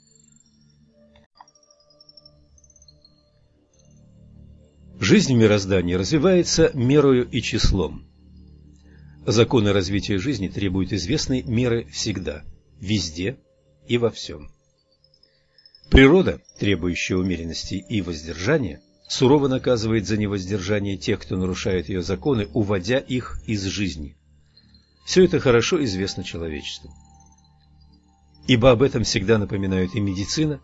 Жизнь в мироздании развивается мерою и числом. Законы развития жизни требуют известной меры всегда, везде и во всем. Природа, требующая умеренности и воздержания, сурово наказывает за невоздержание тех, кто нарушает ее законы, уводя их из жизни. Все это хорошо известно человечеству. Ибо об этом всегда напоминают и медицина,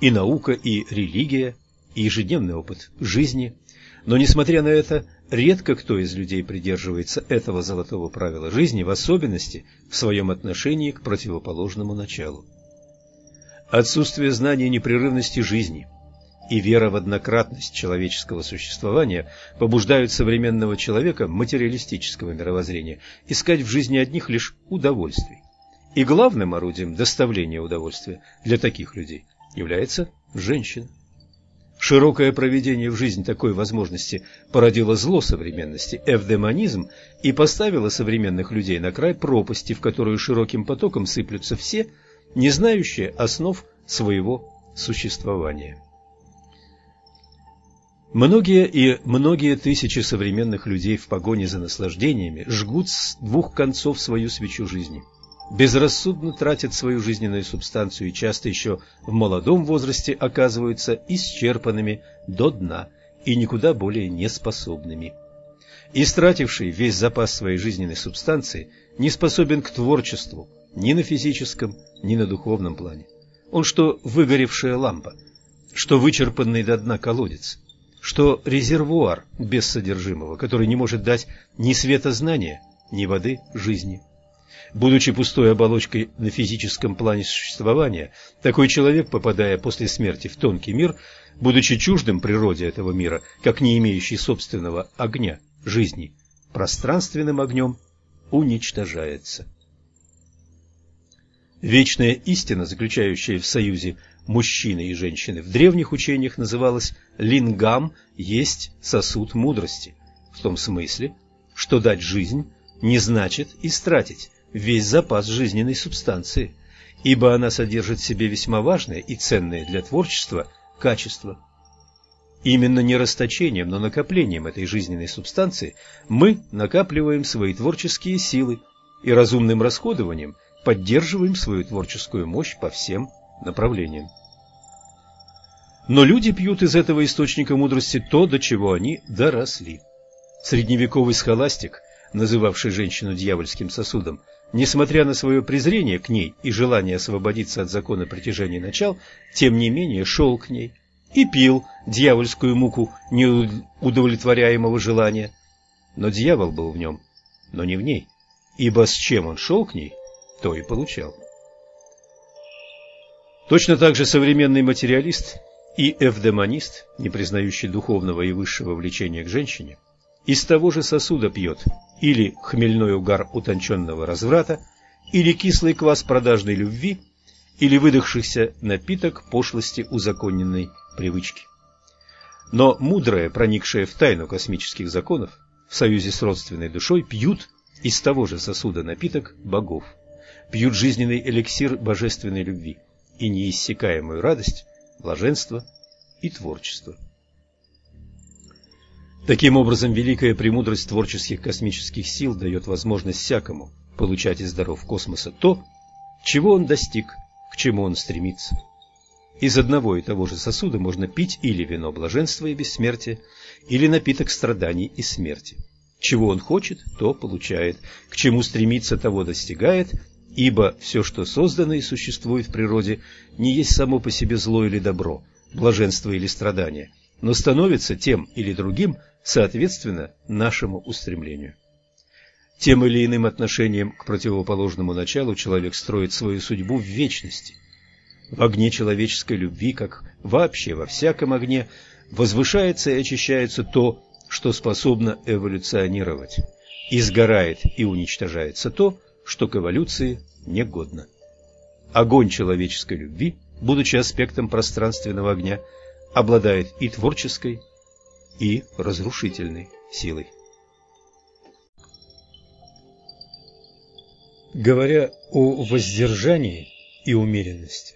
и наука, и религия, и ежедневный опыт жизни, но, несмотря на это, редко кто из людей придерживается этого золотого правила жизни, в особенности в своем отношении к противоположному началу. Отсутствие знания непрерывности жизни и вера в однократность человеческого существования побуждают современного человека материалистического мировоззрения искать в жизни одних лишь удовольствий. И главным орудием доставления удовольствия для таких людей является женщина. Широкое проведение в жизнь такой возможности породило зло современности, эвдемонизм, и поставило современных людей на край пропасти, в которую широким потоком сыплются все, не знающие основ своего существования. Многие и многие тысячи современных людей в погоне за наслаждениями жгут с двух концов свою свечу жизни – безрассудно тратят свою жизненную субстанцию и часто еще в молодом возрасте оказываются исчерпанными до дна и никуда более не способными. Истративший весь запас своей жизненной субстанции не способен к творчеству ни на физическом, ни на духовном плане. Он что выгоревшая лампа, что вычерпанный до дна колодец, что резервуар без содержимого, который не может дать ни света знания, ни воды жизни. Будучи пустой оболочкой на физическом плане существования, такой человек, попадая после смерти в тонкий мир, будучи чуждым природе этого мира, как не имеющий собственного огня жизни, пространственным огнем уничтожается. Вечная истина, заключающая в союзе мужчины и женщины, в древних учениях называлась лингам есть сосуд мудрости, в том смысле, что дать жизнь не значит истратить весь запас жизненной субстанции, ибо она содержит в себе весьма важное и ценное для творчества качество. Именно не расточением, но накоплением этой жизненной субстанции мы накапливаем свои творческие силы и разумным расходованием поддерживаем свою творческую мощь по всем направлениям. Но люди пьют из этого источника мудрости то, до чего они доросли. Средневековый схоластик, называвший женщину дьявольским сосудом, несмотря на свое презрение к ней и желание освободиться от закона притяжения начал, тем не менее шел к ней и пил дьявольскую муку неудовлетворяемого желания. Но дьявол был в нем, но не в ней, ибо с чем он шел к ней, то и получал. Точно так же современный материалист и эвдемонист, не признающий духовного и высшего влечения к женщине, из того же сосуда пьет или хмельной угар утонченного разврата, или кислый квас продажной любви, или выдохшийся напиток пошлости узаконенной привычки. Но мудрые, проникшие в тайну космических законов, в союзе с родственной душой, пьют из того же сосуда напиток богов, пьют жизненный эликсир божественной любви и неиссякаемую радость блаженство и творчество. Таким образом, великая премудрость творческих космических сил дает возможность всякому получать из даров космоса то, чего он достиг, к чему он стремится. Из одного и того же сосуда можно пить или вино блаженства и бессмертия, или напиток страданий и смерти. Чего он хочет, то получает, к чему стремится, того достигает, Ибо все, что создано и существует в природе, не есть само по себе зло или добро, блаженство или страдание, но становится тем или другим соответственно нашему устремлению. Тем или иным отношением к противоположному началу человек строит свою судьбу в вечности. В огне человеческой любви, как вообще во всяком огне, возвышается и очищается то, что способно эволюционировать. Изгорает и уничтожается то, что к эволюции негодно. Огонь человеческой любви, будучи аспектом пространственного огня, обладает и творческой, и разрушительной силой. Говоря о воздержании и умеренности,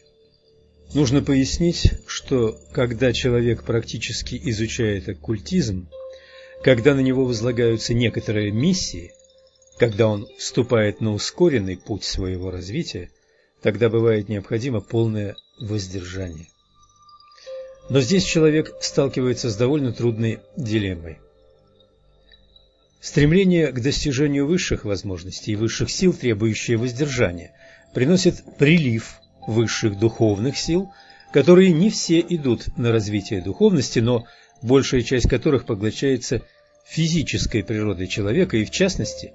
нужно пояснить, что когда человек практически изучает оккультизм, когда на него возлагаются некоторые миссии, когда он вступает на ускоренный путь своего развития, тогда бывает необходимо полное воздержание. Но здесь человек сталкивается с довольно трудной дилеммой. Стремление к достижению высших возможностей и высших сил, требующее воздержания, приносит прилив высших духовных сил, которые не все идут на развитие духовности, но большая часть которых поглощается физической природой человека и, в частности,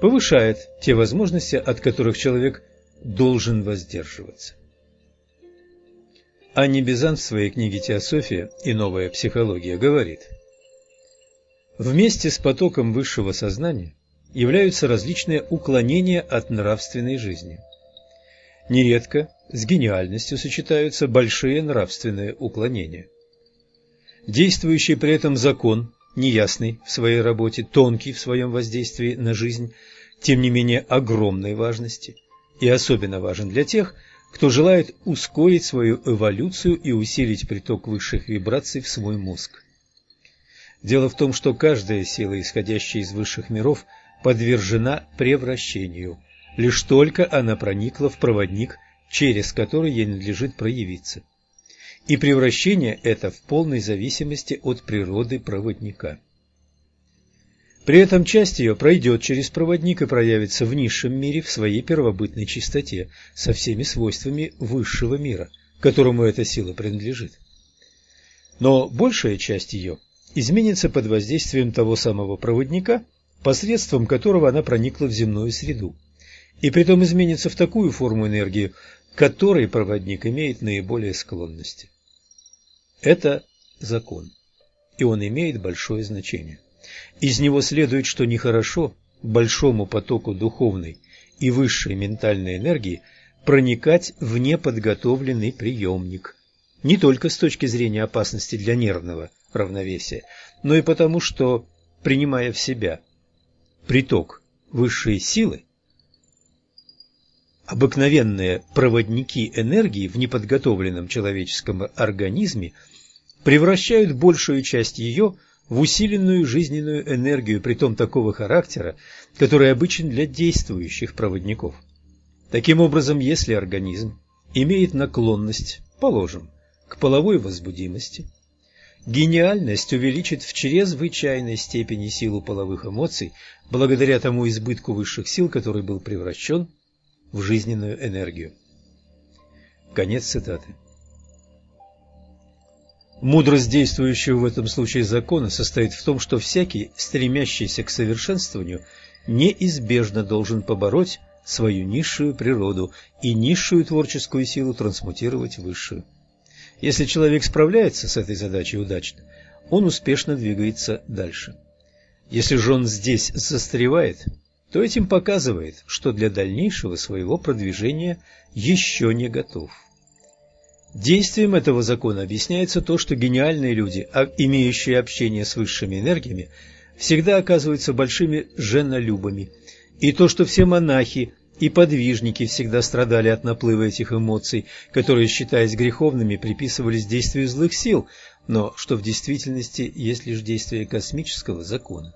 повышает те возможности, от которых человек должен воздерживаться. Анни Бизан в своей книге «Теософия и новая психология» говорит, «Вместе с потоком высшего сознания являются различные уклонения от нравственной жизни. Нередко с гениальностью сочетаются большие нравственные уклонения. Действующий при этом закон неясный в своей работе, тонкий в своем воздействии на жизнь, тем не менее огромной важности и особенно важен для тех, кто желает ускорить свою эволюцию и усилить приток высших вибраций в свой мозг. Дело в том, что каждая сила, исходящая из высших миров, подвержена превращению, лишь только она проникла в проводник, через который ей надлежит проявиться и превращение это в полной зависимости от природы проводника. При этом часть ее пройдет через проводник и проявится в низшем мире в своей первобытной чистоте, со всеми свойствами высшего мира, которому эта сила принадлежит. Но большая часть ее изменится под воздействием того самого проводника, посредством которого она проникла в земную среду, и притом изменится в такую форму энергии, которой проводник имеет наиболее склонности. Это закон, и он имеет большое значение. Из него следует, что нехорошо большому потоку духовной и высшей ментальной энергии проникать в неподготовленный приемник. Не только с точки зрения опасности для нервного равновесия, но и потому, что, принимая в себя приток высшей силы, обыкновенные проводники энергии в неподготовленном человеческом организме превращают большую часть ее в усиленную жизненную энергию, притом такого характера, который обычен для действующих проводников. Таким образом, если организм имеет наклонность, положим, к половой возбудимости, гениальность увеличит в чрезвычайной степени силу половых эмоций благодаря тому избытку высших сил, который был превращен в жизненную энергию. Конец цитаты. Мудрость действующего в этом случае закона состоит в том, что всякий, стремящийся к совершенствованию, неизбежно должен побороть свою низшую природу и низшую творческую силу трансмутировать в высшую. Если человек справляется с этой задачей удачно, он успешно двигается дальше. Если же он здесь застревает, то этим показывает, что для дальнейшего своего продвижения еще не готов. Действием этого закона объясняется то, что гениальные люди, а имеющие общение с высшими энергиями, всегда оказываются большими женолюбами, и то, что все монахи и подвижники всегда страдали от наплыва этих эмоций, которые, считаясь греховными, приписывались действию злых сил, но что в действительности есть лишь действие космического закона.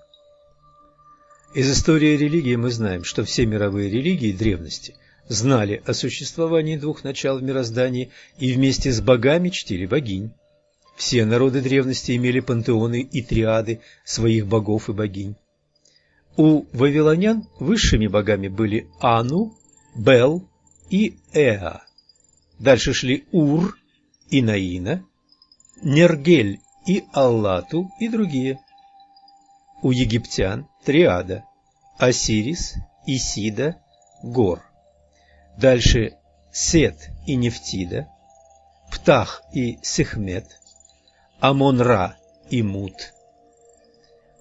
Из истории религии мы знаем, что все мировые религии древности знали о существовании двух начал в мироздании и вместе с богами чтили богинь. Все народы древности имели пантеоны и триады своих богов и богинь. У вавилонян высшими богами были Ану, Бел и Эа. Дальше шли Ур и Наина, Нергель и Аллату и другие. У египтян Триада, Осирис, Исида, Гор. Дальше Сет и Нефтида, Птах и Сехмет, Амон-Ра и Мут.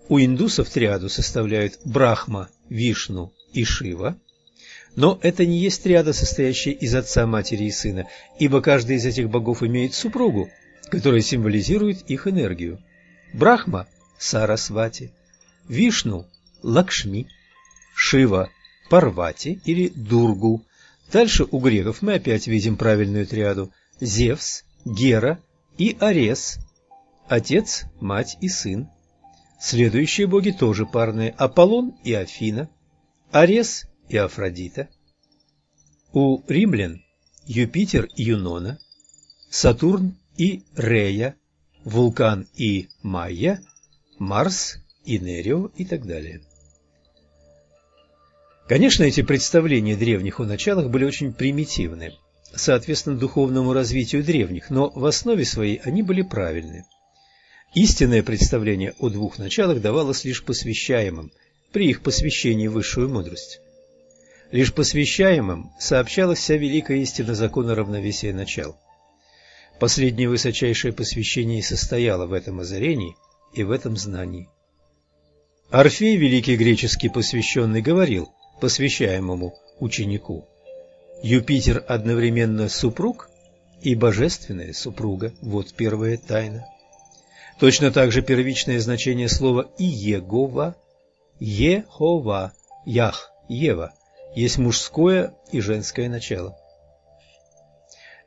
У индусов триаду составляют Брахма, Вишну и Шива, но это не есть триада, состоящая из отца, матери и сына, ибо каждый из этих богов имеет супругу, которая символизирует их энергию. Брахма – Сарасвати, Вишну – Лакшми, Шива – Парвати или Дургу, Дальше у греков мы опять видим правильную триаду – Зевс, Гера и Арес, отец, мать и сын. Следующие боги тоже парные – Аполлон и Афина, Арес и Афродита. У римлян – Юпитер и Юнона, Сатурн и Рея, Вулкан и Майя, Марс и Нерео и так далее. Конечно, эти представления древних о началах были очень примитивны, соответственно духовному развитию древних, но в основе своей они были правильны. Истинное представление о двух началах давалось лишь посвящаемым при их посвящении высшую мудрость. Лишь посвящаемым сообщалась вся великая истина закона равновесия начал. Последнее высочайшее посвящение состояло в этом озарении и в этом знании. Орфей, великий греческий посвященный, говорил – посвящаемому ученику. Юпитер одновременно супруг и божественная супруга. Вот первая тайна. Точно так же первичное значение слова «иегова» – «ехова», «ях», «ева» есть мужское и женское начало.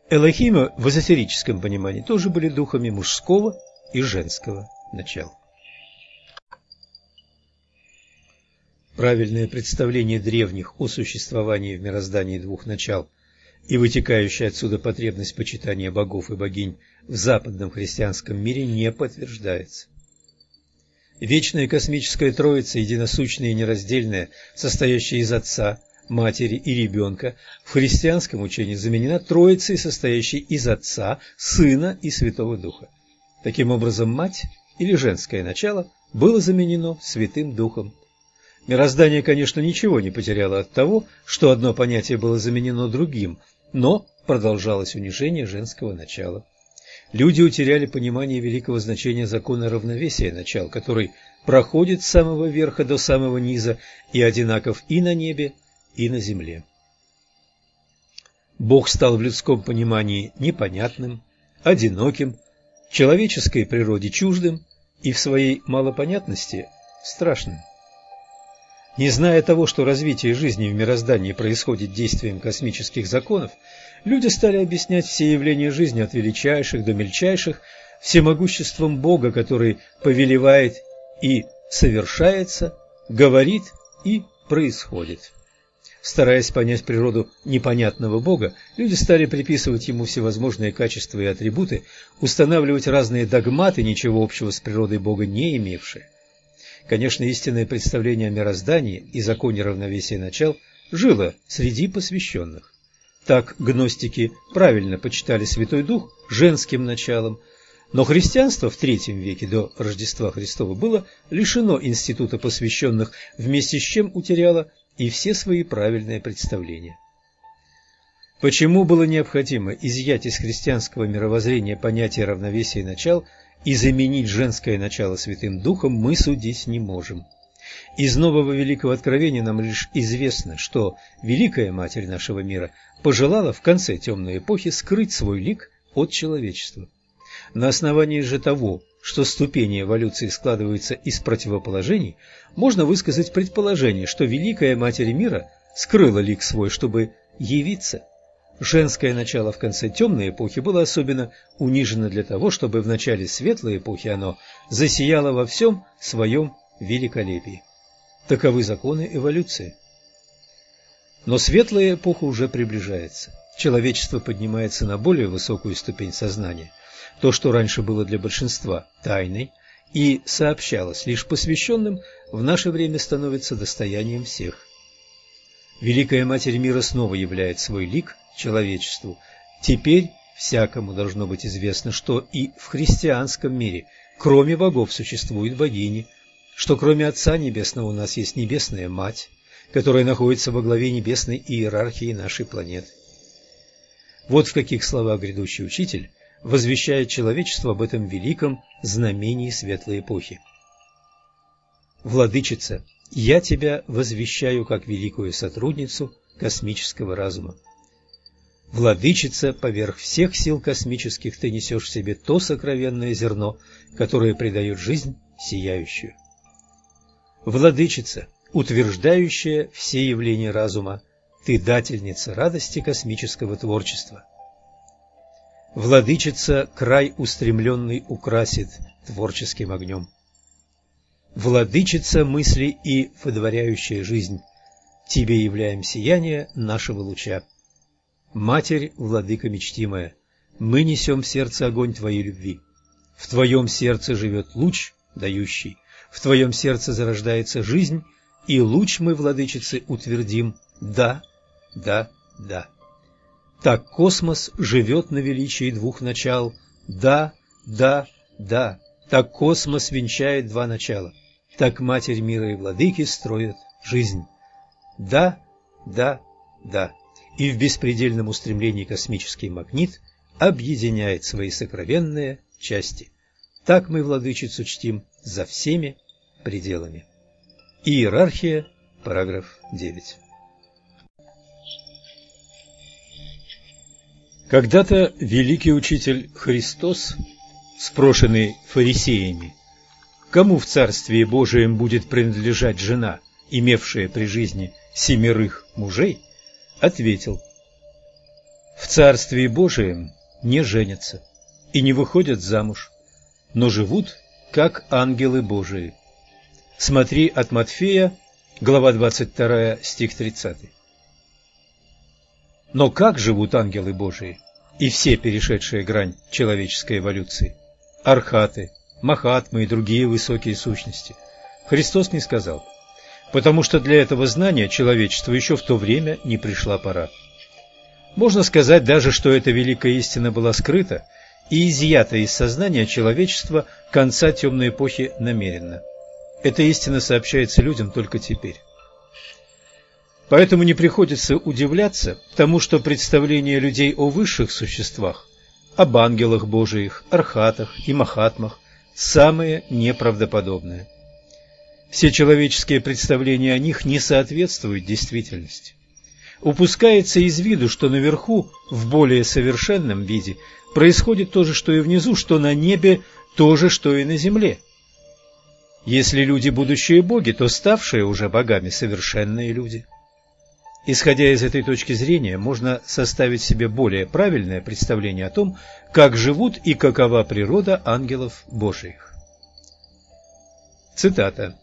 Элохимы в эзотерическом понимании тоже были духами мужского и женского начала. Правильное представление древних о существовании в мироздании двух начал и вытекающая отсюда потребность почитания богов и богинь в западном христианском мире не подтверждается. Вечная космическая троица, единосущная и нераздельная, состоящая из Отца, Матери и Ребенка, в христианском учении заменена Троицей, состоящей из Отца, Сына и Святого Духа. Таким образом, Мать или женское начало было заменено Святым Духом Мироздание, конечно, ничего не потеряло от того, что одно понятие было заменено другим, но продолжалось унижение женского начала. Люди утеряли понимание великого значения закона равновесия начал, который проходит с самого верха до самого низа и одинаков и на небе, и на земле. Бог стал в людском понимании непонятным, одиноким, человеческой природе чуждым и в своей малопонятности страшным. Не зная того, что развитие жизни в мироздании происходит действием космических законов, люди стали объяснять все явления жизни от величайших до мельчайших всемогуществом Бога, который повелевает и совершается, говорит и происходит. Стараясь понять природу непонятного Бога, люди стали приписывать ему всевозможные качества и атрибуты, устанавливать разные догматы, ничего общего с природой Бога не имевшие. Конечно, истинное представление о мироздании и законе равновесия начал жило среди посвященных. Так гностики правильно почитали Святой Дух женским началом, но христианство в III веке до Рождества Христова было лишено института посвященных, вместе с чем утеряло и все свои правильные представления. Почему было необходимо изъять из христианского мировоззрения понятие равновесия начал и заменить женское начало Святым Духом, мы судить не можем. Из нового великого откровения нам лишь известно, что Великая Матерь нашего мира пожелала в конце темной эпохи скрыть свой лик от человечества. На основании же того, что ступени эволюции складываются из противоположений, можно высказать предположение, что Великая Матерь мира скрыла лик свой, чтобы явиться. Женское начало в конце темной эпохи было особенно унижено для того, чтобы в начале светлой эпохи оно засияло во всем своем великолепии. Таковы законы эволюции. Но светлая эпоха уже приближается. Человечество поднимается на более высокую ступень сознания. То, что раньше было для большинства тайной и сообщалось лишь посвященным, в наше время становится достоянием всех. Великая Матерь мира снова являет свой лик человечеству. Теперь всякому должно быть известно, что и в христианском мире, кроме богов, существуют богини, что кроме Отца Небесного у нас есть Небесная Мать, которая находится во главе небесной иерархии нашей планеты. Вот в каких словах грядущий учитель возвещает человечеству об этом великом знамении светлой эпохи. «Владычица, я тебя возвещаю как великую сотрудницу космического разума. Владычица, поверх всех сил космических ты несешь в себе то сокровенное зерно, которое придает жизнь сияющую. Владычица, утверждающая все явления разума, ты дательница радости космического творчества. Владычица край устремленный украсит творческим огнем. Владычица мысли и водворяющая жизнь, тебе являем сияние нашего луча. Матерь, владыка мечтимая, мы несем в сердце огонь Твоей любви. В Твоем сердце живет луч, дающий, в Твоем сердце зарождается жизнь, и луч мы, владычицы, утвердим «да, да, да». Так космос живет на величии двух начал «да, да, да». Так космос венчает два начала. Так Матерь мира и Владыки строят жизнь. Да, да, да и в беспредельном устремлении космический магнит объединяет свои сокровенные части. Так мы владычицу чтим за всеми пределами. Иерархия, параграф 9. Когда-то великий учитель Христос, спрошенный фарисеями, кому в Царствии Божием будет принадлежать жена, имевшая при жизни семерых мужей, ответил, «В Царствии Божием не женятся и не выходят замуж, но живут, как ангелы Божии». Смотри от Матфея, глава 22, стих 30. Но как живут ангелы Божии и все перешедшие грань человеческой эволюции? Архаты, Махатмы и другие высокие сущности. Христос не сказал – потому что для этого знания человечеству еще в то время не пришла пора. Можно сказать даже, что эта великая истина была скрыта и изъята из сознания человечества конца темной эпохи намеренно. Эта истина сообщается людям только теперь. Поэтому не приходится удивляться тому, что представления людей о высших существах, об ангелах Божиих, архатах и махатмах самые неправдоподобные. Все человеческие представления о них не соответствуют действительности. Упускается из виду, что наверху, в более совершенном виде, происходит то же, что и внизу, что на небе, то же, что и на земле. Если люди будущие боги, то ставшие уже богами совершенные люди. Исходя из этой точки зрения, можно составить себе более правильное представление о том, как живут и какова природа ангелов Божиих. Цитата.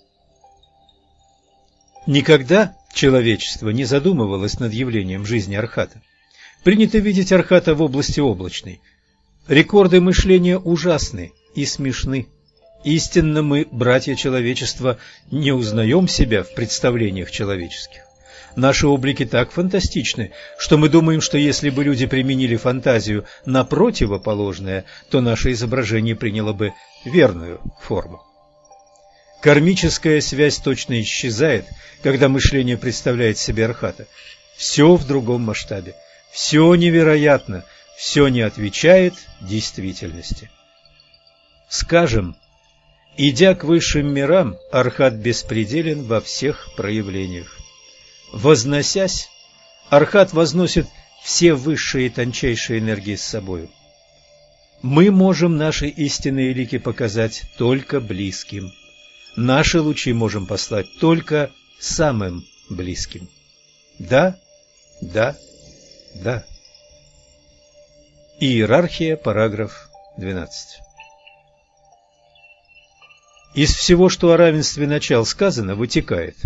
Никогда человечество не задумывалось над явлением жизни Архата. Принято видеть Архата в области облачной. Рекорды мышления ужасны и смешны. Истинно мы, братья человечества, не узнаем себя в представлениях человеческих. Наши облики так фантастичны, что мы думаем, что если бы люди применили фантазию на противоположное, то наше изображение приняло бы верную форму. Кармическая связь точно исчезает, когда мышление представляет себе архата. Все в другом масштабе. Все невероятно. Все не отвечает действительности. Скажем, идя к высшим мирам, архат беспределен во всех проявлениях. Возносясь, архат возносит все высшие и тончайшие энергии с собою. Мы можем наши истинные лики показать только близким. Наши лучи можем послать только самым близким. Да, да, да. Иерархия, параграф 12. Из всего, что о равенстве начал сказано, вытекает,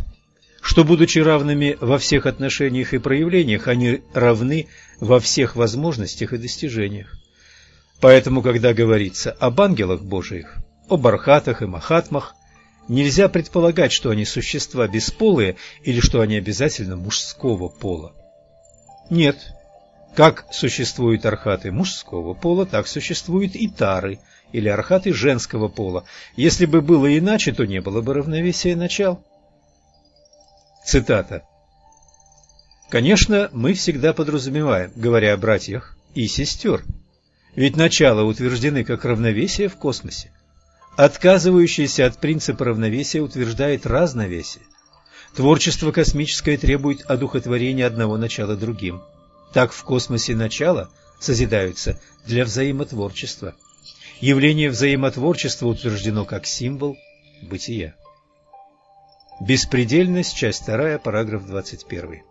что, будучи равными во всех отношениях и проявлениях, они равны во всех возможностях и достижениях. Поэтому, когда говорится об ангелах Божиих, об архатах и махатмах, Нельзя предполагать, что они существа бесполые или что они обязательно мужского пола. Нет. Как существуют архаты мужского пола, так существуют и тары, или архаты женского пола. Если бы было иначе, то не было бы равновесия начал. Цитата. Конечно, мы всегда подразумеваем, говоря о братьях и сестер, ведь начала утверждены как равновесие в космосе. Отказывающийся от принципа равновесия утверждает разновесие. Творчество космическое требует одухотворения одного начала другим. Так в космосе начала созидаются для взаимотворчества. Явление взаимотворчества утверждено как символ бытия. Беспредельность, часть 2, параграф 21.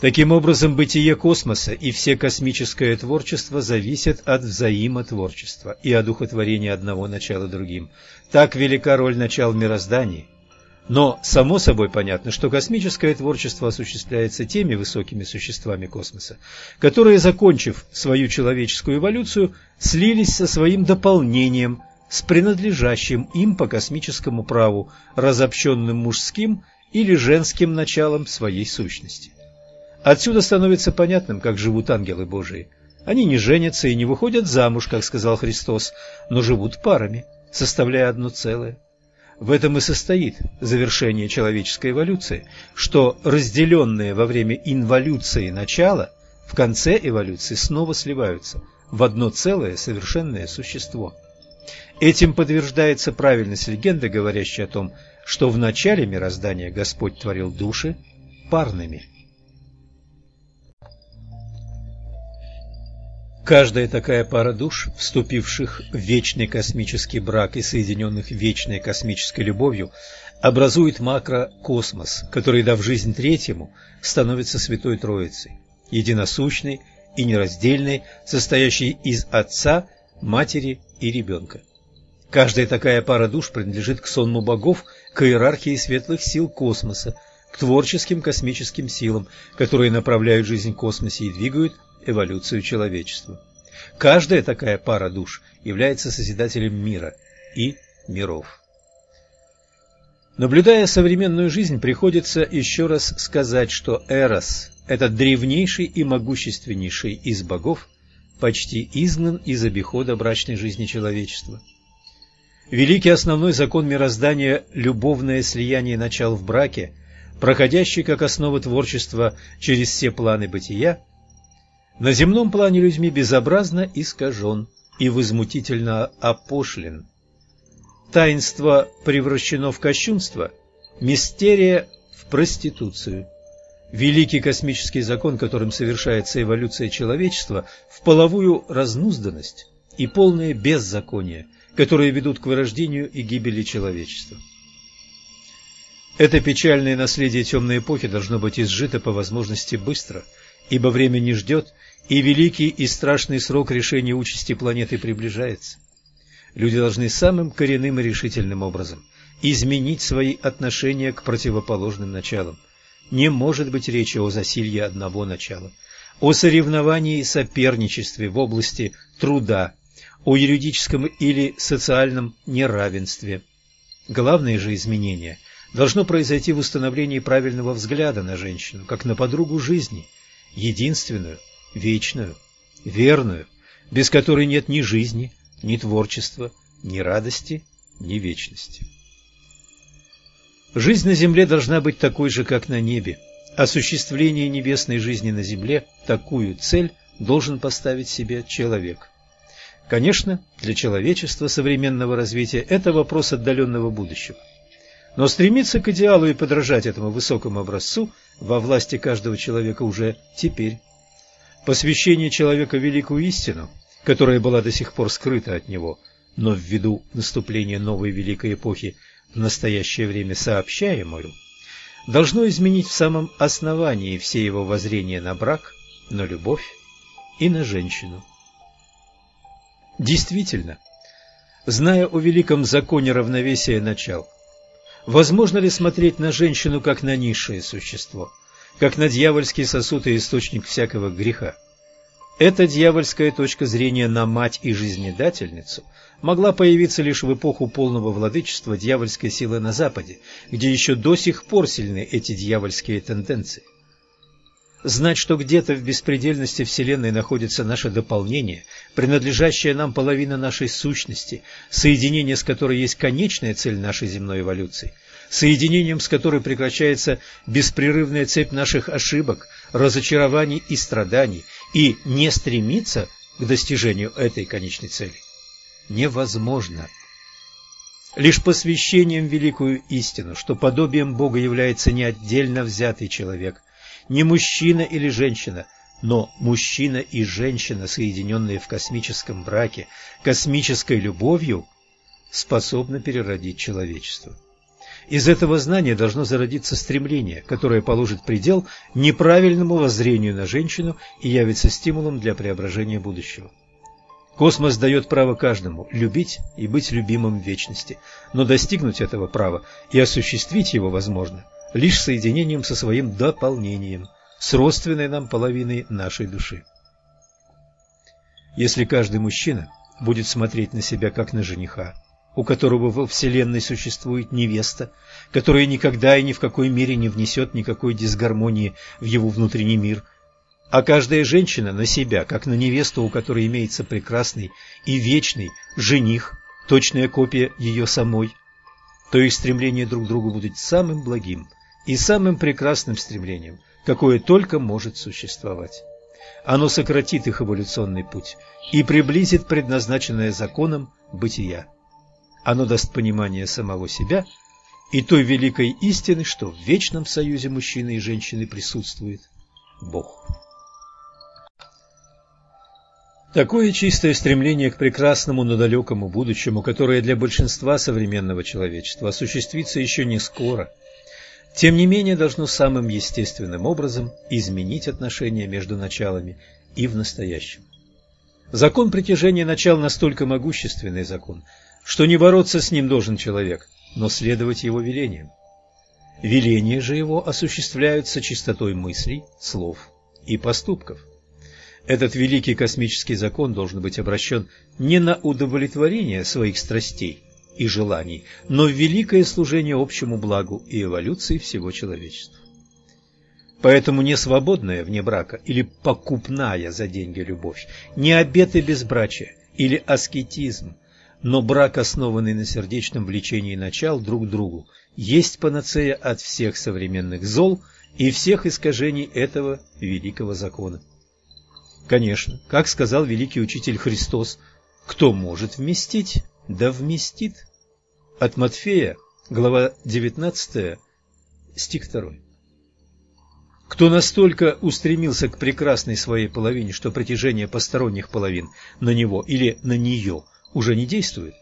Таким образом, бытие космоса и все космическое творчество зависят от взаимотворчества и одухотворения одного начала другим. Так велика роль начал в мироздании. Но само собой понятно, что космическое творчество осуществляется теми высокими существами космоса, которые, закончив свою человеческую эволюцию, слились со своим дополнением, с принадлежащим им по космическому праву, разобщенным мужским или женским началом своей сущности. Отсюда становится понятным, как живут ангелы Божии. Они не женятся и не выходят замуж, как сказал Христос, но живут парами, составляя одно целое. В этом и состоит завершение человеческой эволюции, что разделенные во время инволюции начала в конце эволюции снова сливаются в одно целое совершенное существо. Этим подтверждается правильность легенды, говорящей о том, что в начале мироздания Господь творил души парными. Каждая такая пара душ, вступивших в вечный космический брак и соединенных вечной космической любовью, образует макрокосмос, который, дав жизнь третьему, становится Святой Троицей, единосущной и нераздельной, состоящей из Отца, Матери и Ребенка. Каждая такая пара душ принадлежит к сонму богов, к иерархии светлых сил космоса, к творческим космическим силам, которые направляют жизнь в космосе и двигают эволюцию человечества. Каждая такая пара душ является созидателем мира и миров. Наблюдая современную жизнь, приходится еще раз сказать, что Эрос, этот древнейший и могущественнейший из богов, почти изгнан из обихода брачной жизни человечества. Великий основной закон мироздания – любовное слияние начал в браке, проходящий как основа творчества через все планы бытия, на земном плане людьми безобразно искажен и возмутительно опошлен. Таинство превращено в кощунство, мистерия – в проституцию. Великий космический закон, которым совершается эволюция человечества, в половую разнузданность и полное беззаконие, которые ведут к вырождению и гибели человечества. Это печальное наследие темной эпохи должно быть изжито по возможности быстро, ибо время не ждет, и великий и страшный срок решения участи планеты приближается. Люди должны самым коренным и решительным образом изменить свои отношения к противоположным началам. Не может быть речи о засилье одного начала, о соревновании и соперничестве в области труда, о юридическом или социальном неравенстве. Главное же изменение должно произойти в установлении правильного взгляда на женщину, как на подругу жизни, единственную, вечную, верную, без которой нет ни жизни, ни творчества, ни радости, ни вечности. Жизнь на земле должна быть такой же, как на небе. Осуществление небесной жизни на земле – такую цель должен поставить себе человек. Конечно, для человечества современного развития это вопрос отдаленного будущего. Но стремиться к идеалу и подражать этому высокому образцу во власти каждого человека уже теперь. Посвящение человека великую истину, которая была до сих пор скрыта от него, но ввиду наступления новой великой эпохи в настоящее время сообщаемую, должно изменить в самом основании все его воззрения на брак, на любовь и на женщину. Действительно, зная о великом законе равновесия начал, возможно ли смотреть на женщину как на низшее существо, как на дьявольский сосуд и источник всякого греха? Эта дьявольская точка зрения на мать и жизнедательницу могла появиться лишь в эпоху полного владычества дьявольской силы на Западе, где еще до сих пор сильны эти дьявольские тенденции. Знать, что где-то в беспредельности Вселенной находится наше дополнение, принадлежащая нам половина нашей сущности, соединение с которой есть конечная цель нашей земной эволюции, соединением с которой прекращается беспрерывная цепь наших ошибок, разочарований и страданий, и не стремиться к достижению этой конечной цели невозможно. Лишь посвящением великую истину, что подобием Бога является не отдельно взятый человек – не мужчина или женщина, но мужчина и женщина, соединенные в космическом браке, космической любовью, способны переродить человечество. Из этого знания должно зародиться стремление, которое положит предел неправильному воззрению на женщину и явится стимулом для преображения будущего. Космос дает право каждому любить и быть любимым в вечности, но достигнуть этого права и осуществить его возможно лишь соединением со своим дополнением, с родственной нам половиной нашей души. Если каждый мужчина будет смотреть на себя как на жениха, у которого во Вселенной существует невеста, которая никогда и ни в какой мере не внесет никакой дисгармонии в его внутренний мир, а каждая женщина на себя, как на невесту, у которой имеется прекрасный и вечный жених, точная копия ее самой, то их стремление друг к другу будет самым благим – и самым прекрасным стремлением, какое только может существовать. Оно сократит их эволюционный путь и приблизит предназначенное законом бытия. Оно даст понимание самого себя и той великой истины, что в вечном союзе мужчины и женщины присутствует Бог. Такое чистое стремление к прекрасному, но далекому будущему, которое для большинства современного человечества осуществится еще не скоро – тем не менее должно самым естественным образом изменить отношения между началами и в настоящем. Закон притяжения начал настолько могущественный закон, что не бороться с ним должен человек, но следовать его велениям. Веления же его осуществляются чистотой мыслей, слов и поступков. Этот великий космический закон должен быть обращен не на удовлетворение своих страстей, и желаний, но в великое служение общему благу и эволюции всего человечества. Поэтому не свободная вне брака или покупная за деньги любовь, не обеты безбрачия или аскетизм, Но брак, основанный на сердечном влечении начал друг к другу, есть панацея от всех современных зол и всех искажений этого великого закона. Конечно, как сказал великий учитель Христос, кто может вместить, да вместит. От Матфея, глава 19, стих 2. Кто настолько устремился к прекрасной своей половине, что притяжение посторонних половин на него или на нее уже не действует,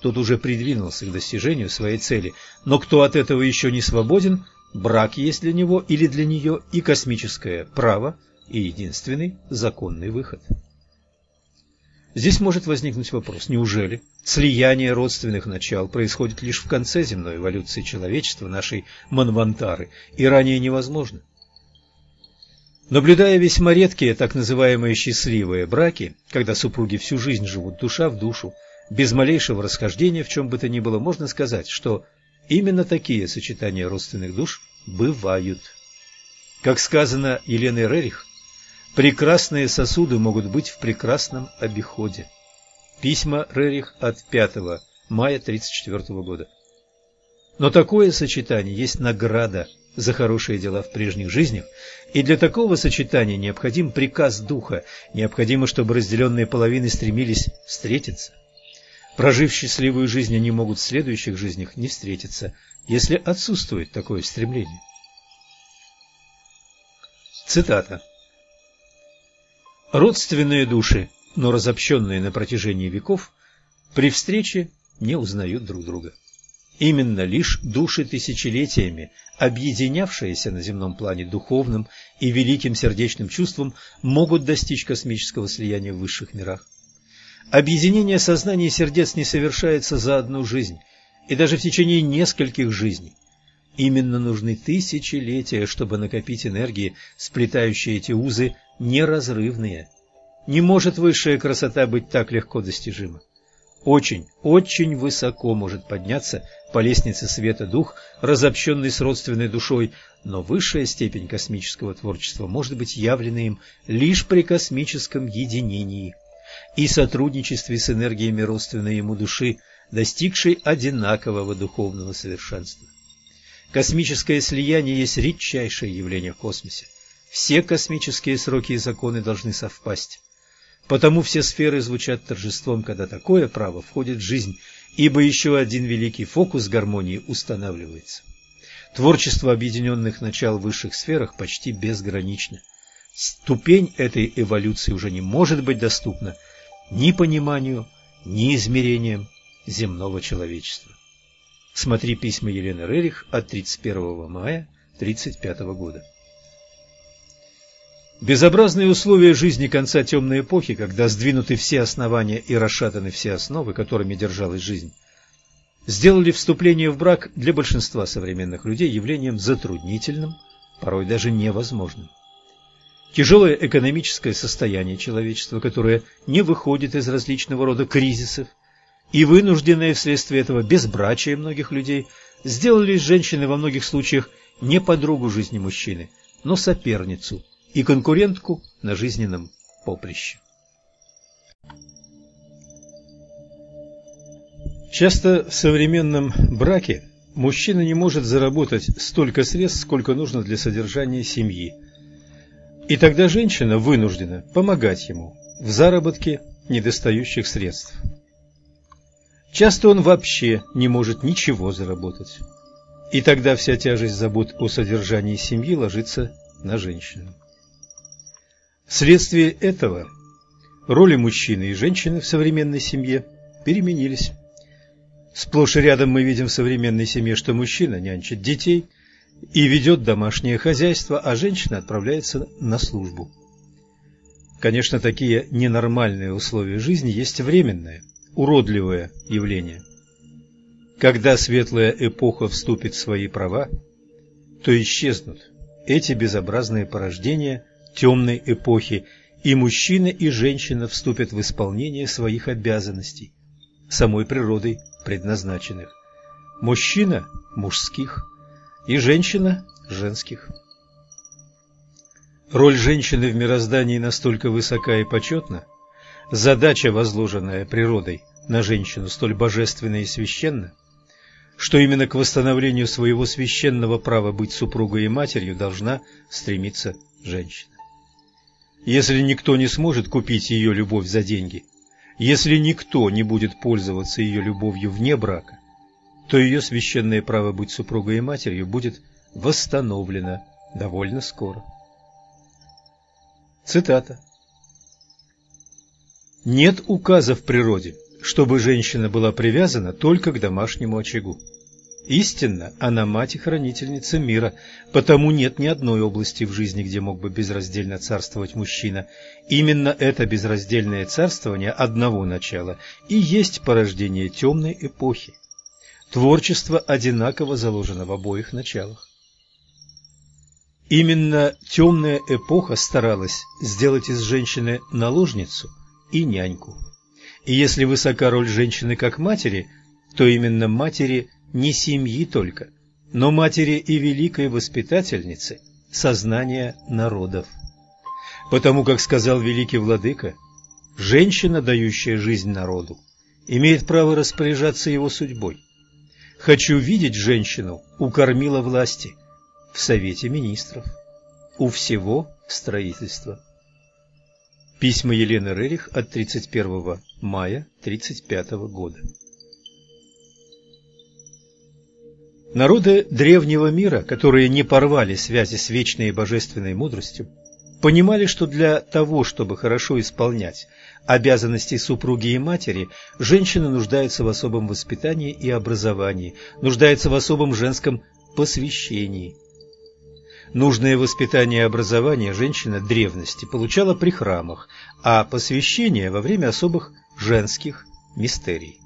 тот уже придвинулся к достижению своей цели. Но кто от этого еще не свободен, брак есть для него или для нее и космическое право, и единственный законный выход. Здесь может возникнуть вопрос, неужели слияние родственных начал происходит лишь в конце земной эволюции человечества, нашей Манвантары, и ранее невозможно? Наблюдая весьма редкие так называемые счастливые браки, когда супруги всю жизнь живут душа в душу, без малейшего расхождения в чем бы то ни было, можно сказать, что именно такие сочетания родственных душ бывают. Как сказано Еленой Рерих, прекрасные сосуды могут быть в прекрасном обиходе. Письма Рерих от 5 мая 1934 года. Но такое сочетание есть награда за хорошие дела в прежних жизнях, и для такого сочетания необходим приказ Духа, необходимо, чтобы разделенные половины стремились встретиться. Прожив счастливую жизнь, они могут в следующих жизнях не встретиться, если отсутствует такое стремление. Цитата. Родственные души, но разобщенные на протяжении веков, при встрече не узнают друг друга. Именно лишь души тысячелетиями, объединявшиеся на земном плане духовным и великим сердечным чувством, могут достичь космического слияния в высших мирах. Объединение сознания и сердец не совершается за одну жизнь, и даже в течение нескольких жизней. Именно нужны тысячелетия, чтобы накопить энергии, сплетающие эти узы, неразрывные. Не может высшая красота быть так легко достижима. Очень, очень высоко может подняться по лестнице света дух, разобщенный с родственной душой, но высшая степень космического творчества может быть явлена им лишь при космическом единении и сотрудничестве с энергиями родственной ему души, достигшей одинакового духовного совершенства. Космическое слияние есть редчайшее явление в космосе. Все космические сроки и законы должны совпасть. Потому все сферы звучат торжеством, когда такое право входит в жизнь, ибо еще один великий фокус гармонии устанавливается. Творчество объединенных начал в высших сферах почти безгранично. Ступень этой эволюции уже не может быть доступна ни пониманию, ни измерениям земного человечества. Смотри письма Елены Рерих от 31 мая 1935 года. Безобразные условия жизни конца темной эпохи, когда сдвинуты все основания и расшатаны все основы, которыми держалась жизнь, сделали вступление в брак для большинства современных людей явлением затруднительным, порой даже невозможным. Тяжелое экономическое состояние человечества, которое не выходит из различного рода кризисов, и вынужденное вследствие этого безбрачие многих людей, сделали женщины во многих случаях не подругу жизни мужчины, но соперницу – и конкурентку на жизненном поприще. Часто в современном браке мужчина не может заработать столько средств, сколько нужно для содержания семьи. И тогда женщина вынуждена помогать ему в заработке недостающих средств. Часто он вообще не может ничего заработать. И тогда вся тяжесть забот о содержании семьи ложится на женщину. Вследствие этого роли мужчины и женщины в современной семье переменились. Сплошь и рядом мы видим в современной семье, что мужчина нянчит детей и ведет домашнее хозяйство, а женщина отправляется на службу. Конечно, такие ненормальные условия жизни есть временное, уродливое явление. Когда светлая эпоха вступит в свои права, то исчезнут эти безобразные порождения темной эпохи, и мужчина и женщина вступят в исполнение своих обязанностей, самой природой предназначенных. Мужчина – мужских, и женщина – женских. Роль женщины в мироздании настолько высока и почетна, задача, возложенная природой на женщину столь божественно и священно, что именно к восстановлению своего священного права быть супругой и матерью должна стремиться женщина. Если никто не сможет купить ее любовь за деньги, если никто не будет пользоваться ее любовью вне брака, то ее священное право быть супругой и матерью будет восстановлено довольно скоро. Цитата. Нет указа в природе, чтобы женщина была привязана только к домашнему очагу. Истинно, она мать и хранительница мира, потому нет ни одной области в жизни, где мог бы безраздельно царствовать мужчина. Именно это безраздельное царствование одного начала и есть порождение темной эпохи. Творчество одинаково заложено в обоих началах. Именно темная эпоха старалась сделать из женщины наложницу и няньку. И если высока роль женщины как матери, то именно матери не семьи только, но матери и великой воспитательницы сознания народов. Потому как сказал великий владыка, женщина, дающая жизнь народу, имеет право распоряжаться его судьбой. Хочу видеть женщину у кормила власти, в Совете Министров, у всего строительства. Письма Елены Рерих от 31 мая 1935 года. Народы древнего мира, которые не порвали связи с вечной и божественной мудростью, понимали, что для того, чтобы хорошо исполнять обязанности супруги и матери, женщина нуждается в особом воспитании и образовании, нуждается в особом женском посвящении – Нужное воспитание и образование женщина древности получала при храмах, а посвящение во время особых женских мистерий.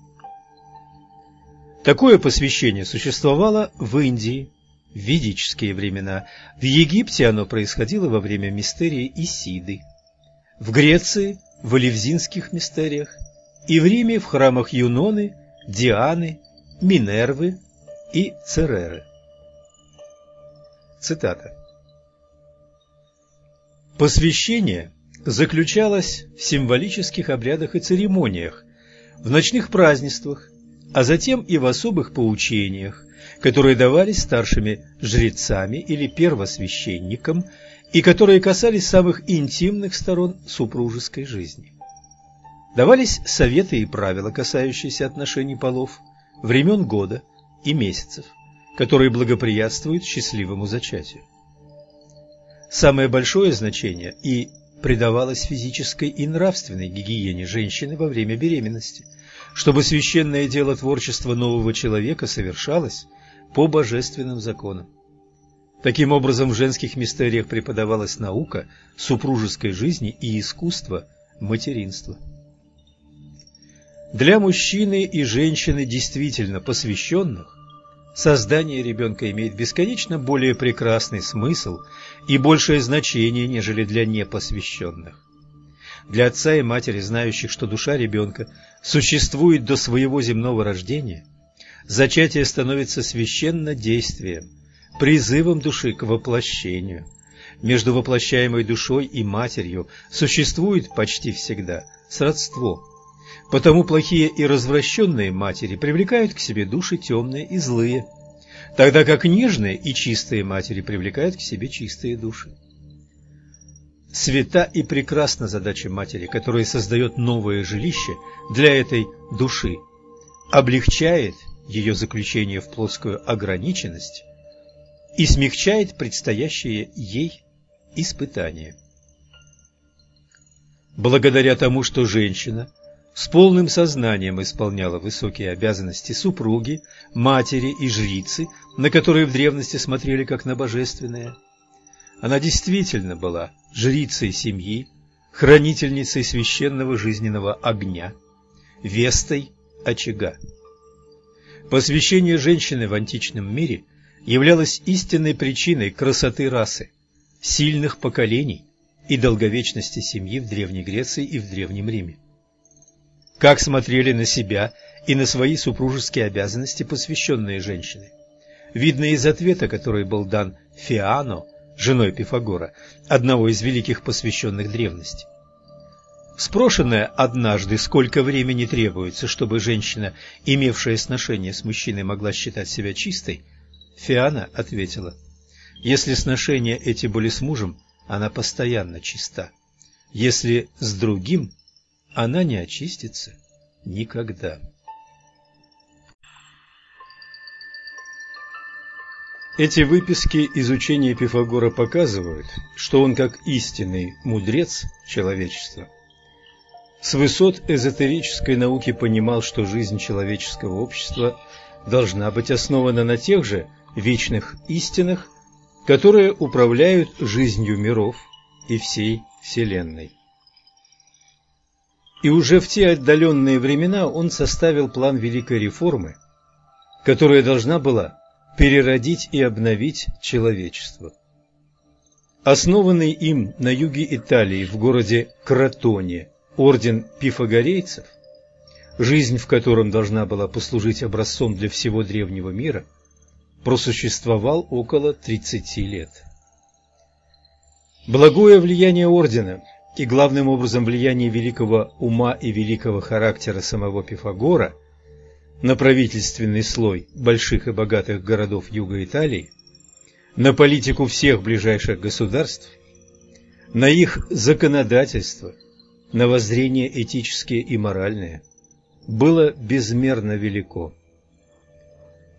Такое посвящение существовало в Индии в ведические времена, в Египте оно происходило во время мистерии Исиды, в Греции – в Оливзинских мистериях и в Риме в храмах Юноны, Дианы, Минервы и Цереры. Цитата. Посвящение заключалось в символических обрядах и церемониях, в ночных празднествах, а затем и в особых поучениях, которые давались старшими жрецами или первосвященникам и которые касались самых интимных сторон супружеской жизни. Давались советы и правила, касающиеся отношений полов, времен года и месяцев – которые благоприятствуют счастливому зачатию. Самое большое значение и придавалось физической и нравственной гигиене женщины во время беременности, чтобы священное дело творчества нового человека совершалось по божественным законам. Таким образом, в женских мистериях преподавалась наука супружеской жизни и искусство материнства. Для мужчины и женщины действительно посвященных Создание ребенка имеет бесконечно более прекрасный смысл и большее значение, нежели для непосвященных. Для отца и матери, знающих, что душа ребенка существует до своего земного рождения, зачатие становится священно действием, призывом души к воплощению. Между воплощаемой душой и матерью существует почти всегда сродство – Потому плохие и развращенные матери привлекают к себе души темные и злые, тогда как нежные и чистые матери привлекают к себе чистые души. Свята и прекрасна задача матери, которая создает новое жилище для этой души, облегчает ее заключение в плоскую ограниченность и смягчает предстоящее ей испытание. Благодаря тому, что женщина – с полным сознанием исполняла высокие обязанности супруги, матери и жрицы, на которые в древности смотрели как на божественные. Она действительно была жрицей семьи, хранительницей священного жизненного огня, вестой очага. Посвящение женщины в античном мире являлось истинной причиной красоты расы, сильных поколений и долговечности семьи в Древней Греции и в Древнем Риме как смотрели на себя и на свои супружеские обязанности посвященные женщины. Видно из ответа, который был дан Фиано, женой Пифагора, одного из великих посвященных древности. Спрошенная однажды, сколько времени требуется, чтобы женщина, имевшая сношение с мужчиной, могла считать себя чистой, Фиана ответила, если сношения эти были с мужем, она постоянно чиста. Если с другим, она не очистится никогда. Эти выписки из учения Пифагора показывают, что он как истинный мудрец человечества с высот эзотерической науки понимал, что жизнь человеческого общества должна быть основана на тех же вечных истинах, которые управляют жизнью миров и всей Вселенной. И уже в те отдаленные времена он составил план великой реформы, которая должна была переродить и обновить человечество. Основанный им на юге Италии в городе Кротоне орден пифагорейцев, жизнь в котором должна была послужить образцом для всего древнего мира, просуществовал около 30 лет. Благое влияние ордена и главным образом влияние великого ума и великого характера самого Пифагора на правительственный слой больших и богатых городов юга Италии, на политику всех ближайших государств, на их законодательство – на воззрения этические и моральные, было безмерно велико.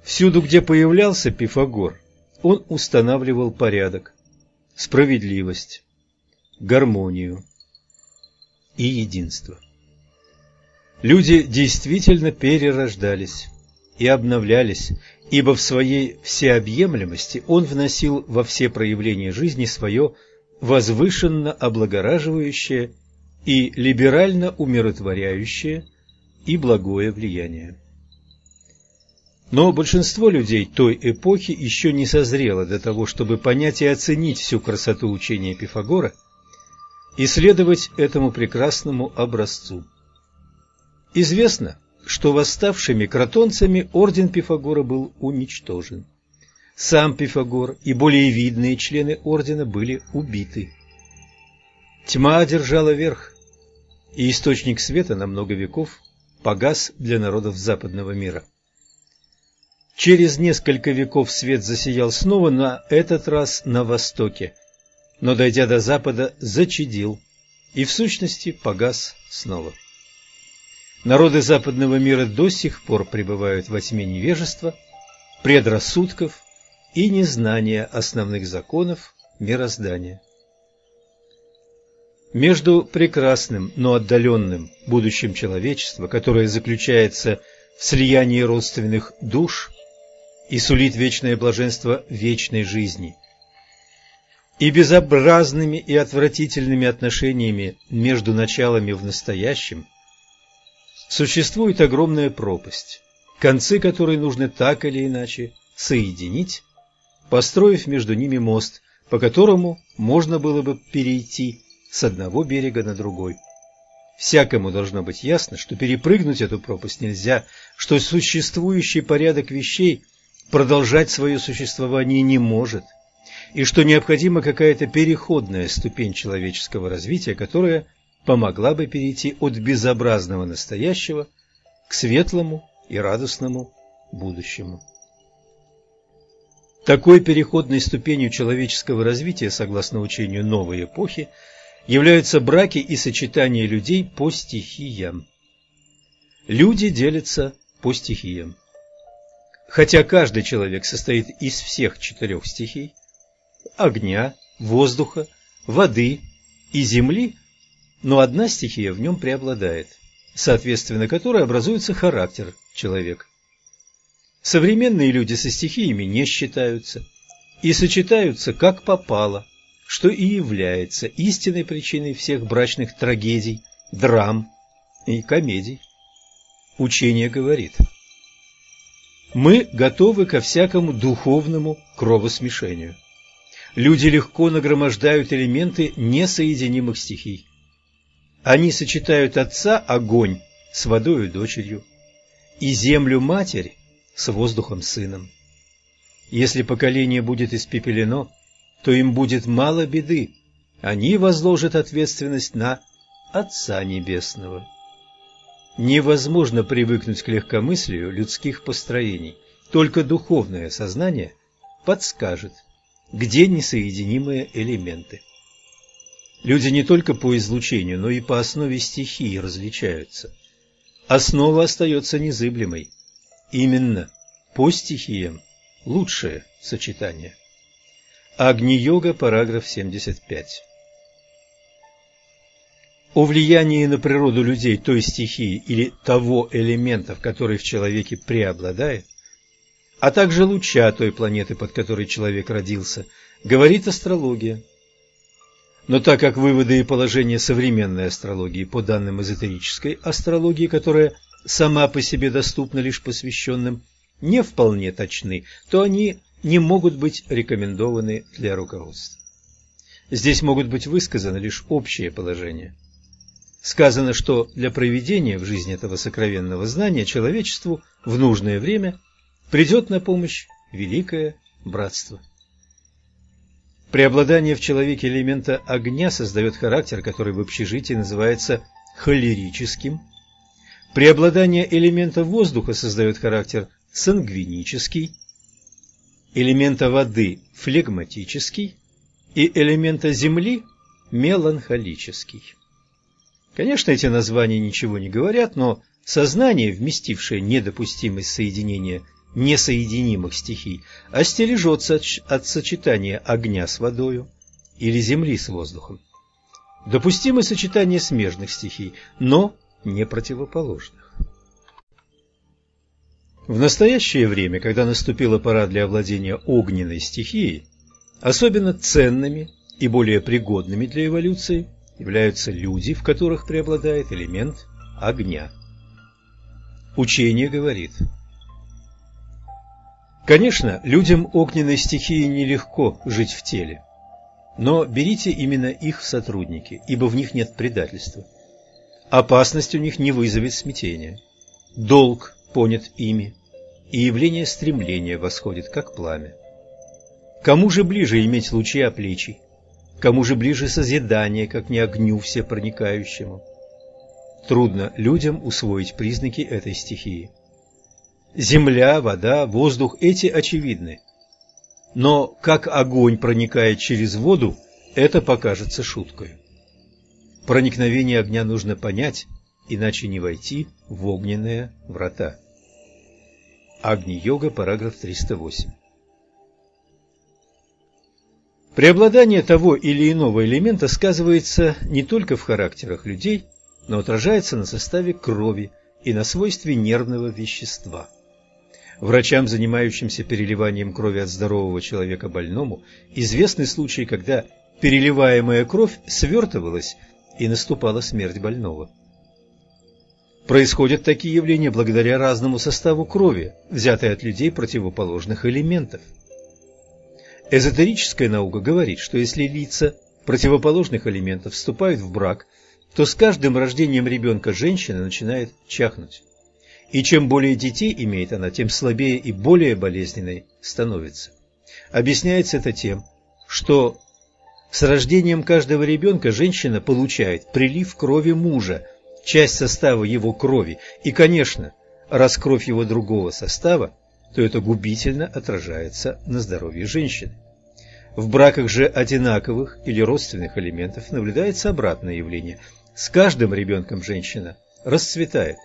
Всюду, где появлялся Пифагор, он устанавливал порядок, справедливость, гармонию и единство. Люди действительно перерождались и обновлялись, ибо в своей всеобъемлемости он вносил во все проявления жизни свое возвышенно облагораживающее и либерально умиротворяющее и благое влияние. Но большинство людей той эпохи еще не созрело до того, чтобы понять и оценить всю красоту учения Пифагора и следовать этому прекрасному образцу. Известно, что восставшими кротонцами орден Пифагора был уничтожен. Сам Пифагор и более видные члены ордена были убиты. Тьма одержала верх, и источник света на много веков погас для народов западного мира. Через несколько веков свет засиял снова, на этот раз на востоке, но, дойдя до запада, зачадил и, в сущности, погас снова. Народы западного мира до сих пор пребывают во тьме невежества, предрассудков и незнания основных законов мироздания. Между прекрасным, но отдаленным будущим человечества, которое заключается в слиянии родственных душ и сулит вечное блаженство вечной жизни, и безобразными и отвратительными отношениями между началами в настоящем, существует огромная пропасть, концы которой нужно так или иначе соединить, построив между ними мост, по которому можно было бы перейти с одного берега на другой. Всякому должно быть ясно, что перепрыгнуть эту пропасть нельзя, что существующий порядок вещей продолжать свое существование не может, и что необходима какая-то переходная ступень человеческого развития, которая помогла бы перейти от безобразного настоящего к светлому и радостному будущему. Такой переходной ступенью человеческого развития, согласно учению новой эпохи, являются браки и сочетания людей по стихиям. Люди делятся по стихиям. Хотя каждый человек состоит из всех четырех стихий – огня, воздуха, воды и земли, но одна стихия в нем преобладает, соответственно которой образуется характер человека. Современные люди со стихиями не считаются и сочетаются как попало – что и является истинной причиной всех брачных трагедий, драм и комедий. Учение говорит, мы готовы ко всякому духовному кровосмешению. Люди легко нагромождают элементы несоединимых стихий. Они сочетают отца, огонь, с водою дочерью, и землю матерь с воздухом сыном. Если поколение будет испепелено, то им будет мало беды. Они возложат ответственность на Отца Небесного. Невозможно привыкнуть к легкомыслию людских построений. Только духовное сознание подскажет, где несоединимые элементы. Люди не только по излучению, но и по основе стихии различаются. Основа остается незыблемой. Именно по стихиям лучшее сочетание. Агни-йога, параграф 75. О влиянии на природу людей той стихии или того элемента, в который в человеке преобладает, а также луча той планеты, под которой человек родился, говорит астрология. Но так как выводы и положения современной астрологии по данным эзотерической астрологии, которая сама по себе доступна лишь посвященным, не вполне точны, то они не могут быть рекомендованы для руководства. Здесь могут быть высказаны лишь общие положения. Сказано, что для проведения в жизни этого сокровенного знания человечеству в нужное время придет на помощь великое братство. Преобладание в человеке элемента огня создает характер, который в общежитии называется холерическим. Преобладание элемента воздуха создает характер сангвинический, элемента воды – флегматический и элемента земли – меланхолический. Конечно, эти названия ничего не говорят, но сознание, вместившее недопустимость соединения несоединимых стихий, остережется от сочетания огня с водою или земли с воздухом. Допустимо сочетание смежных стихий, но не противоположных. В настоящее время, когда наступила пора для овладения огненной стихией, особенно ценными и более пригодными для эволюции, являются люди, в которых преобладает элемент огня. Учение говорит, Конечно, людям огненной стихии нелегко жить в теле, но берите именно их в сотрудники, ибо в них нет предательства. Опасность у них не вызовет смятения. Долг понят ими, и явление стремления восходит, как пламя. Кому же ближе иметь лучи оплечий, Кому же ближе созидание, как не огню всепроникающему? Трудно людям усвоить признаки этой стихии. Земля, вода, воздух – эти очевидны. Но как огонь проникает через воду, это покажется шуткой. Проникновение огня нужно понять, иначе не войти в огненные врата. Агни-йога, параграф 308. Преобладание того или иного элемента сказывается не только в характерах людей, но отражается на составе крови и на свойстве нервного вещества. Врачам, занимающимся переливанием крови от здорового человека больному, известны случаи, когда переливаемая кровь свертывалась и наступала смерть больного. Происходят такие явления благодаря разному составу крови, взятой от людей противоположных элементов – Эзотерическая наука говорит, что если лица противоположных элементов вступают в брак, то с каждым рождением ребенка женщина начинает чахнуть. И чем более детей имеет она, тем слабее и более болезненной становится. Объясняется это тем, что с рождением каждого ребенка женщина получает прилив крови мужа, часть состава его крови, и, конечно, раз кровь его другого состава, то это губительно отражается на здоровье женщины. В браках же одинаковых или родственных элементов наблюдается обратное явление. С каждым ребенком женщина расцветает,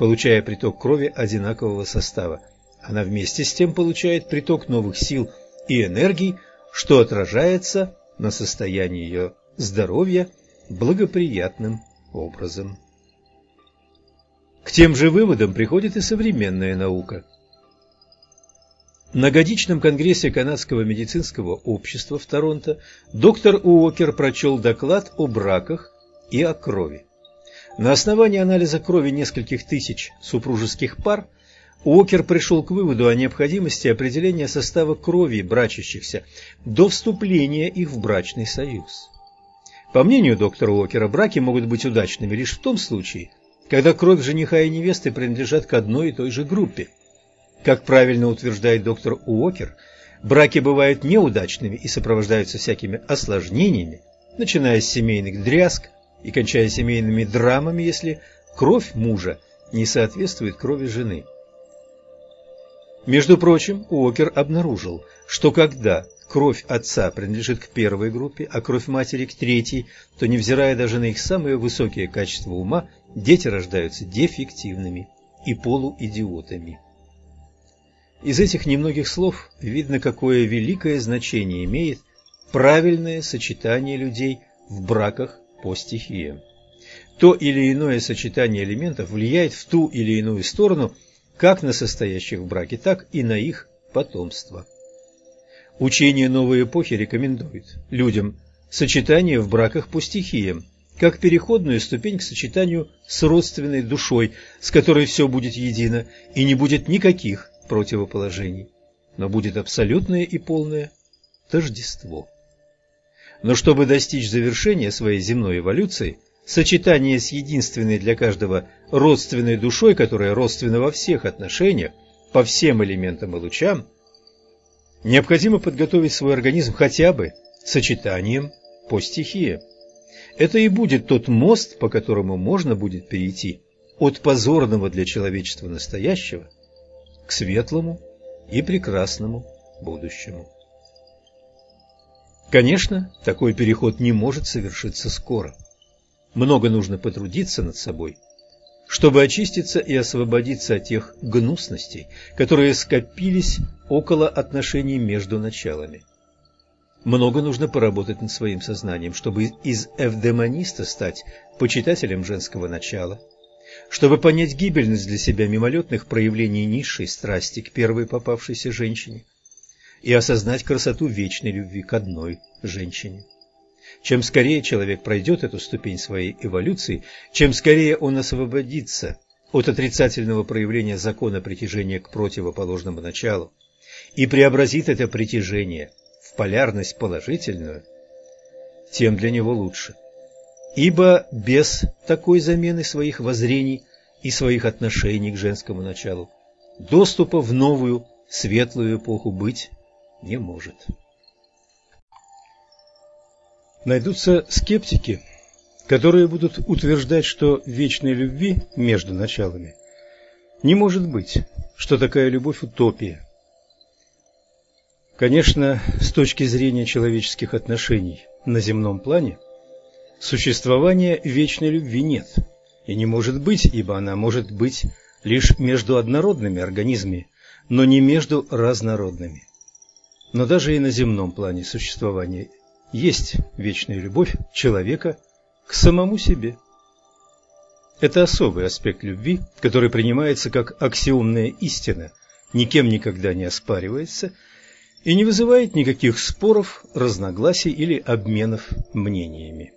получая приток крови одинакового состава. Она вместе с тем получает приток новых сил и энергий, что отражается на состоянии ее здоровья благоприятным образом. К тем же выводам приходит и современная наука – на годичном конгрессе Канадского медицинского общества в Торонто доктор Уокер прочел доклад о браках и о крови. На основании анализа крови нескольких тысяч супружеских пар Уокер пришел к выводу о необходимости определения состава крови брачащихся до вступления их в брачный союз. По мнению доктора Уокера, браки могут быть удачными лишь в том случае, когда кровь жениха и невесты принадлежат к одной и той же группе – как правильно утверждает доктор Уокер, браки бывают неудачными и сопровождаются всякими осложнениями, начиная с семейных дрязг и кончая семейными драмами, если кровь мужа не соответствует крови жены. Между прочим, Уокер обнаружил, что когда кровь отца принадлежит к первой группе, а кровь матери к третьей, то, невзирая даже на их самые высокие качества ума, дети рождаются дефективными и полуидиотами. Из этих немногих слов видно, какое великое значение имеет правильное сочетание людей в браках по стихиям. То или иное сочетание элементов влияет в ту или иную сторону как на состоящих в браке, так и на их потомство. Учение новой эпохи рекомендует людям сочетание в браках по стихиям, как переходную ступень к сочетанию с родственной душой, с которой все будет едино и не будет никаких противоположений, но будет абсолютное и полное тождество. Но чтобы достичь завершения своей земной эволюции, сочетание с единственной для каждого родственной душой, которая родственна во всех отношениях, по всем элементам и лучам, необходимо подготовить свой организм хотя бы сочетанием по стихиям. Это и будет тот мост, по которому можно будет перейти от позорного для человечества настоящего к светлому и прекрасному будущему. Конечно, такой переход не может совершиться скоро. Много нужно потрудиться над собой, чтобы очиститься и освободиться от тех гнусностей, которые скопились около отношений между началами. Много нужно поработать над своим сознанием, чтобы из эвдемониста стать почитателем женского начала, чтобы понять гибельность для себя мимолетных проявлений низшей страсти к первой попавшейся женщине и осознать красоту вечной любви к одной женщине. Чем скорее человек пройдет эту ступень своей эволюции, чем скорее он освободится от отрицательного проявления закона притяжения к противоположному началу и преобразит это притяжение в полярность положительную, тем для него лучше. Ибо без такой замены своих воззрений и своих отношений к женскому началу доступа в новую светлую эпоху быть не может. Найдутся скептики, которые будут утверждать, что вечной любви между началами не может быть, что такая любовь – утопия. Конечно, с точки зрения человеческих отношений на земном плане, существования вечной любви нет и не может быть, ибо она может быть лишь между однородными организмами, но не между разнородными. Но даже и на земном плане существования есть вечная любовь человека к самому себе. Это особый аспект любви, который принимается как аксиомная истина, никем никогда не оспаривается и не вызывает никаких споров, разногласий или обменов мнениями.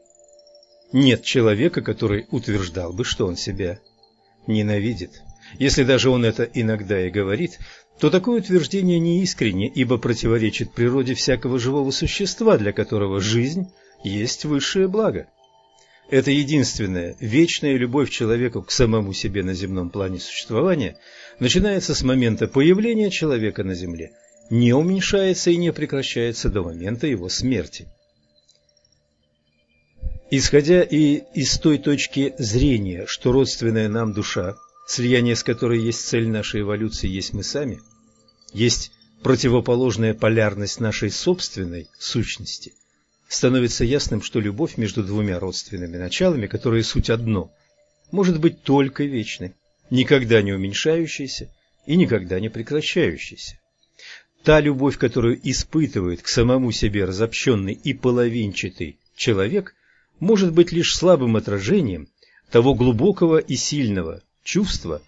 Нет человека, который утверждал бы, что он себя ненавидит. Если даже он это иногда и говорит, то такое утверждение неискренне, ибо противоречит природе всякого живого существа, для которого жизнь есть высшее благо. Это единственная, вечная любовь человека к самому себе на земном плане существования начинается с момента появления человека на земле, не уменьшается и не прекращается до момента его смерти. Исходя и из той точки зрения, что родственная нам душа слияние с которой есть цель нашей эволюции, есть мы сами, есть противоположная полярность нашей собственной сущности, становится ясным, что любовь между двумя родственными началами, которые суть одно, может быть только вечной, никогда не уменьшающейся и никогда не прекращающейся. Та любовь, которую испытывает к самому себе разобщенный и половинчатый человек, может быть лишь слабым отражением того глубокого и сильного чувства,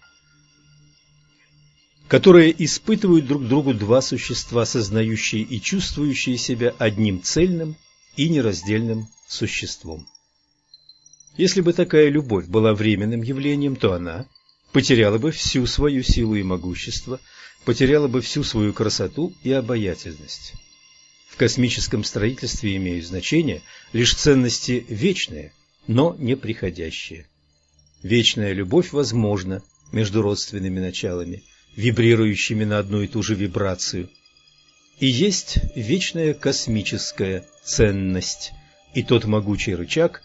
которые испытывают друг другу два существа, сознающие и чувствующие себя одним цельным и нераздельным существом. Если бы такая любовь была временным явлением, то она потеряла бы всю свою силу и могущество, потеряла бы всю свою красоту и обаятельность. В космическом строительстве имеют значение лишь ценности вечные, но неприходящие. Вечная любовь возможна между родственными началами, вибрирующими на одну и ту же вибрацию. И есть вечная космическая ценность, и тот могучий рычаг,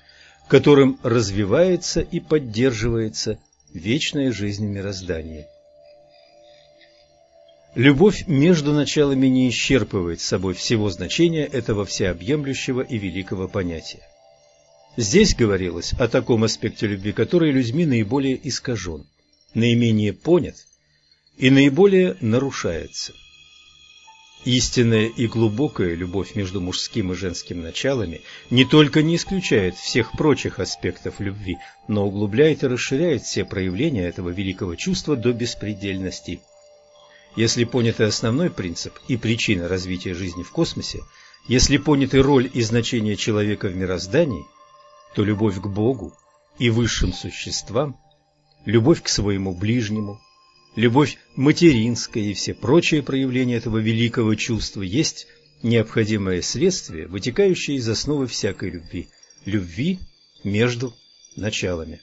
которым развивается и поддерживается вечная жизнь мироздания. Любовь между началами не исчерпывает собой всего значения этого всеобъемлющего и великого понятия. Здесь говорилось о таком аспекте любви, который людьми наиболее искажен, наименее понят и наиболее нарушается. Истинная и глубокая любовь между мужским и женским началами не только не исключает всех прочих аспектов любви, но углубляет и расширяет все проявления этого великого чувства до беспредельности – если понятый основной принцип и причина развития жизни в космосе, если поняты роль и значение человека в мироздании, то любовь к Богу и высшим существам, любовь к своему ближнему, любовь материнская и все прочие проявления этого великого чувства есть необходимое следствие, вытекающее из основы всякой любви, любви между началами.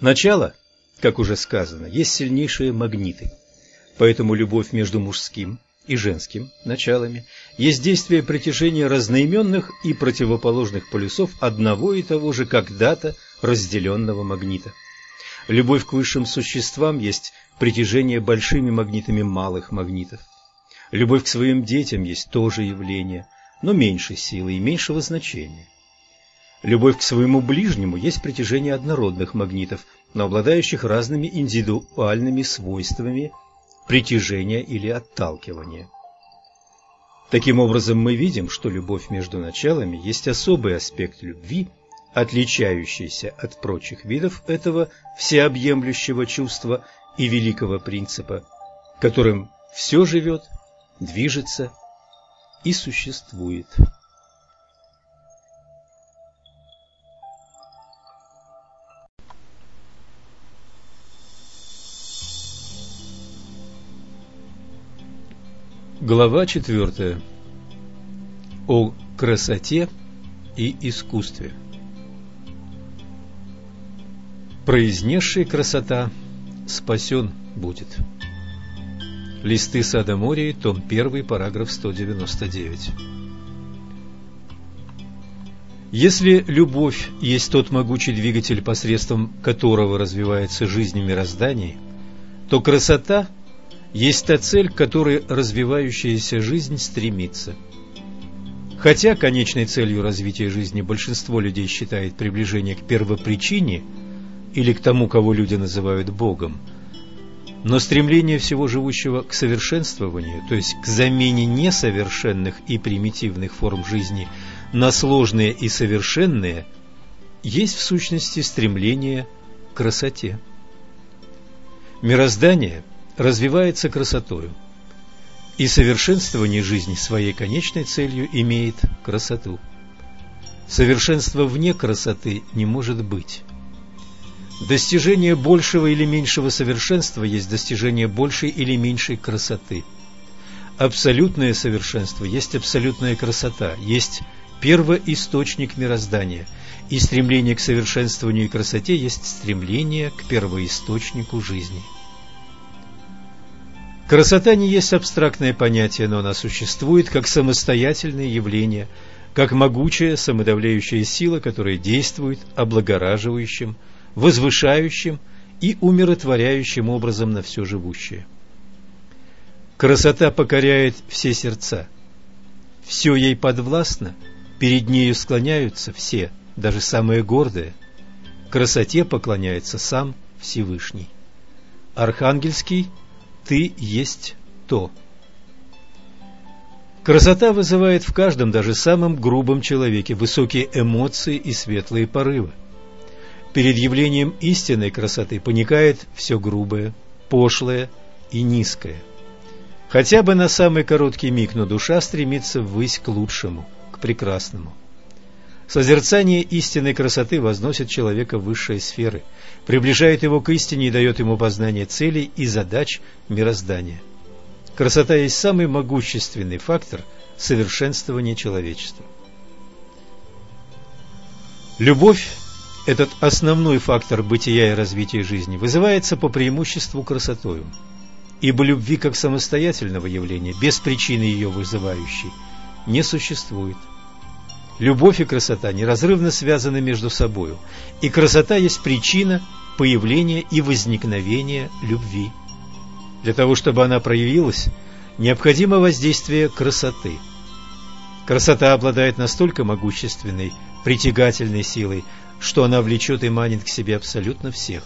Начало как уже сказано, есть сильнейшие магниты. Поэтому любовь между мужским и женским началами есть действие притяжения разноименных и противоположных полюсов одного и того же когда-то разделенного магнита. Любовь к высшим существам есть притяжение большими магнитами малых магнитов. Любовь к своим детям есть тоже явление, но меньшей силы и меньшего значения. Любовь к своему ближнему есть притяжение однородных магнитов, но обладающих разными индивидуальными свойствами притяжения или отталкивания. Таким образом, мы видим, что любовь между началами есть особый аспект любви, отличающийся от прочих видов этого всеобъемлющего чувства и великого принципа, которым все живет, движется и существует. Глава четвертая. О красоте и искусстве. Произнесший красота спасен будет. Листы сада Мории, том 1, параграф 199. Если любовь есть тот могучий двигатель, посредством которого развивается жизнь в мироздании, то красота – есть та цель, к которой развивающаяся жизнь стремится. Хотя конечной целью развития жизни большинство людей считает приближение к первопричине или к тому, кого люди называют Богом, но стремление всего живущего к совершенствованию, то есть к замене несовершенных и примитивных форм жизни на сложные и совершенные, есть в сущности стремление к красоте. Мироздание развивается красотою, и совершенствование жизни своей конечной целью имеет красоту. Совершенства вне красоты не может быть. Достижение большего или меньшего совершенства есть достижение большей или меньшей красоты. Абсолютное совершенство есть абсолютная красота, есть первоисточник мироздания, и стремление к совершенствованию и красоте есть стремление к первоисточнику жизни. Красота не есть абстрактное понятие, но она существует как самостоятельное явление, как могучая самодавляющая сила, которая действует облагораживающим, возвышающим и умиротворяющим образом на все живущее. Красота покоряет все сердца. Все ей подвластно, перед нею склоняются все, даже самые гордые. Красоте поклоняется сам Всевышний. Архангельский ты есть то. Красота вызывает в каждом, даже самом грубом человеке, высокие эмоции и светлые порывы. Перед явлением истинной красоты паникает все грубое, пошлое и низкое. Хотя бы на самый короткий миг, но душа стремится ввысь к лучшему, к прекрасному. Созерцание истинной красоты возносит человека в высшие сферы, приближает его к истине и дает ему познание целей и задач мироздания. Красота есть самый могущественный фактор совершенствования человечества. Любовь, этот основной фактор бытия и развития жизни, вызывается по преимуществу красотою, ибо любви как самостоятельного явления, без причины ее вызывающей, не существует. Любовь и красота неразрывно связаны между собою, и красота есть причина появления и возникновения любви. Для того, чтобы она проявилась, необходимо воздействие красоты. Красота обладает настолько могущественной, притягательной силой, что она влечет и манит к себе абсолютно всех.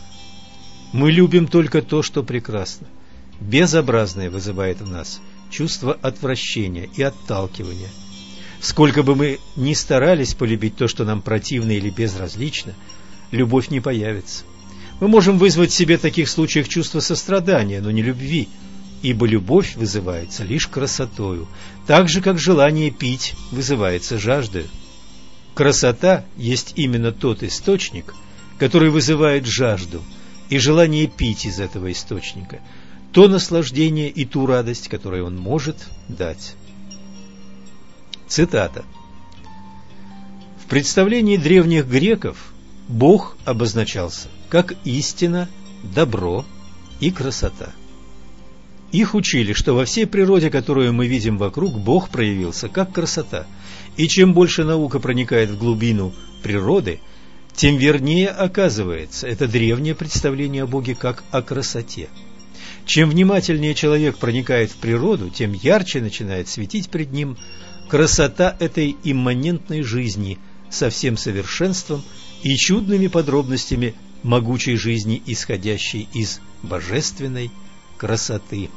Мы любим только то, что прекрасно. Безобразное вызывает в нас чувство отвращения и отталкивания – Сколько бы мы ни старались полюбить то, что нам противно или безразлично, любовь не появится. Мы можем вызвать в себе в таких случаях чувство сострадания, но не любви, ибо любовь вызывается лишь красотою, так же, как желание пить вызывается жаждой. Красота есть именно тот источник, который вызывает жажду и желание пить из этого источника, то наслаждение и ту радость, которую он может дать. Цитата. В представлении древних греков Бог обозначался как истина, добро и красота. Их учили, что во всей природе, которую мы видим вокруг, Бог проявился как красота. И чем больше наука проникает в глубину природы, тем вернее оказывается это древнее представление о Боге как о красоте. Чем внимательнее человек проникает в природу, тем ярче начинает светить пред ним красота этой имманентной жизни со всем совершенством и чудными подробностями могучей жизни, исходящей из божественной красоты.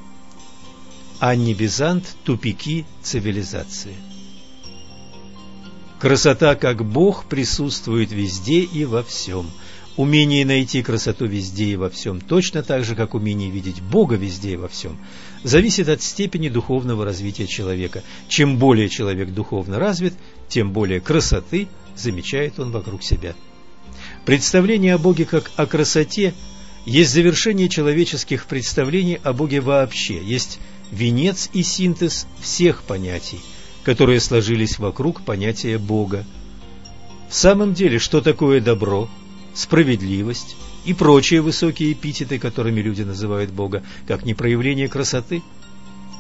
Анни Бизант «Тупики цивилизации». Красота как Бог присутствует везде и во всем – Умение найти красоту везде и во всем, точно так же, как умение видеть Бога везде и во всем, зависит от степени духовного развития человека. Чем более человек духовно развит, тем более красоты замечает он вокруг себя. Представление о Боге как о красоте есть завершение человеческих представлений о Боге вообще, есть венец и синтез всех понятий, которые сложились вокруг понятия Бога. В самом деле, что такое добро – справедливость и прочие высокие эпитеты, которыми люди называют Бога, как не проявление красоты.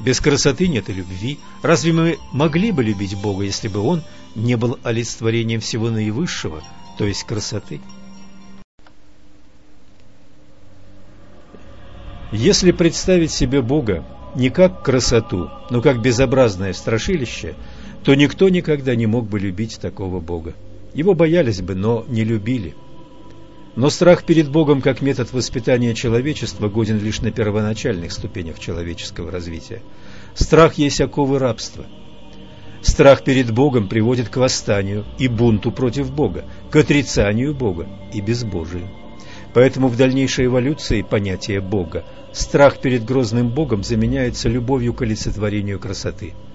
Без красоты нет и любви. Разве мы могли бы любить Бога, если бы Он не был олицетворением всего наивысшего, то есть красоты? Если представить себе Бога не как красоту, но как безобразное страшилище, то никто никогда не мог бы любить такого Бога. Его боялись бы, но не любили – но страх перед Богом как метод воспитания человечества годен лишь на первоначальных ступенях человеческого развития. Страх есть оковы рабства. Страх перед Богом приводит к восстанию и бунту против Бога, к отрицанию Бога и безбожию. Поэтому в дальнейшей эволюции понятия Бога страх перед грозным Богом заменяется любовью к олицетворению красоты –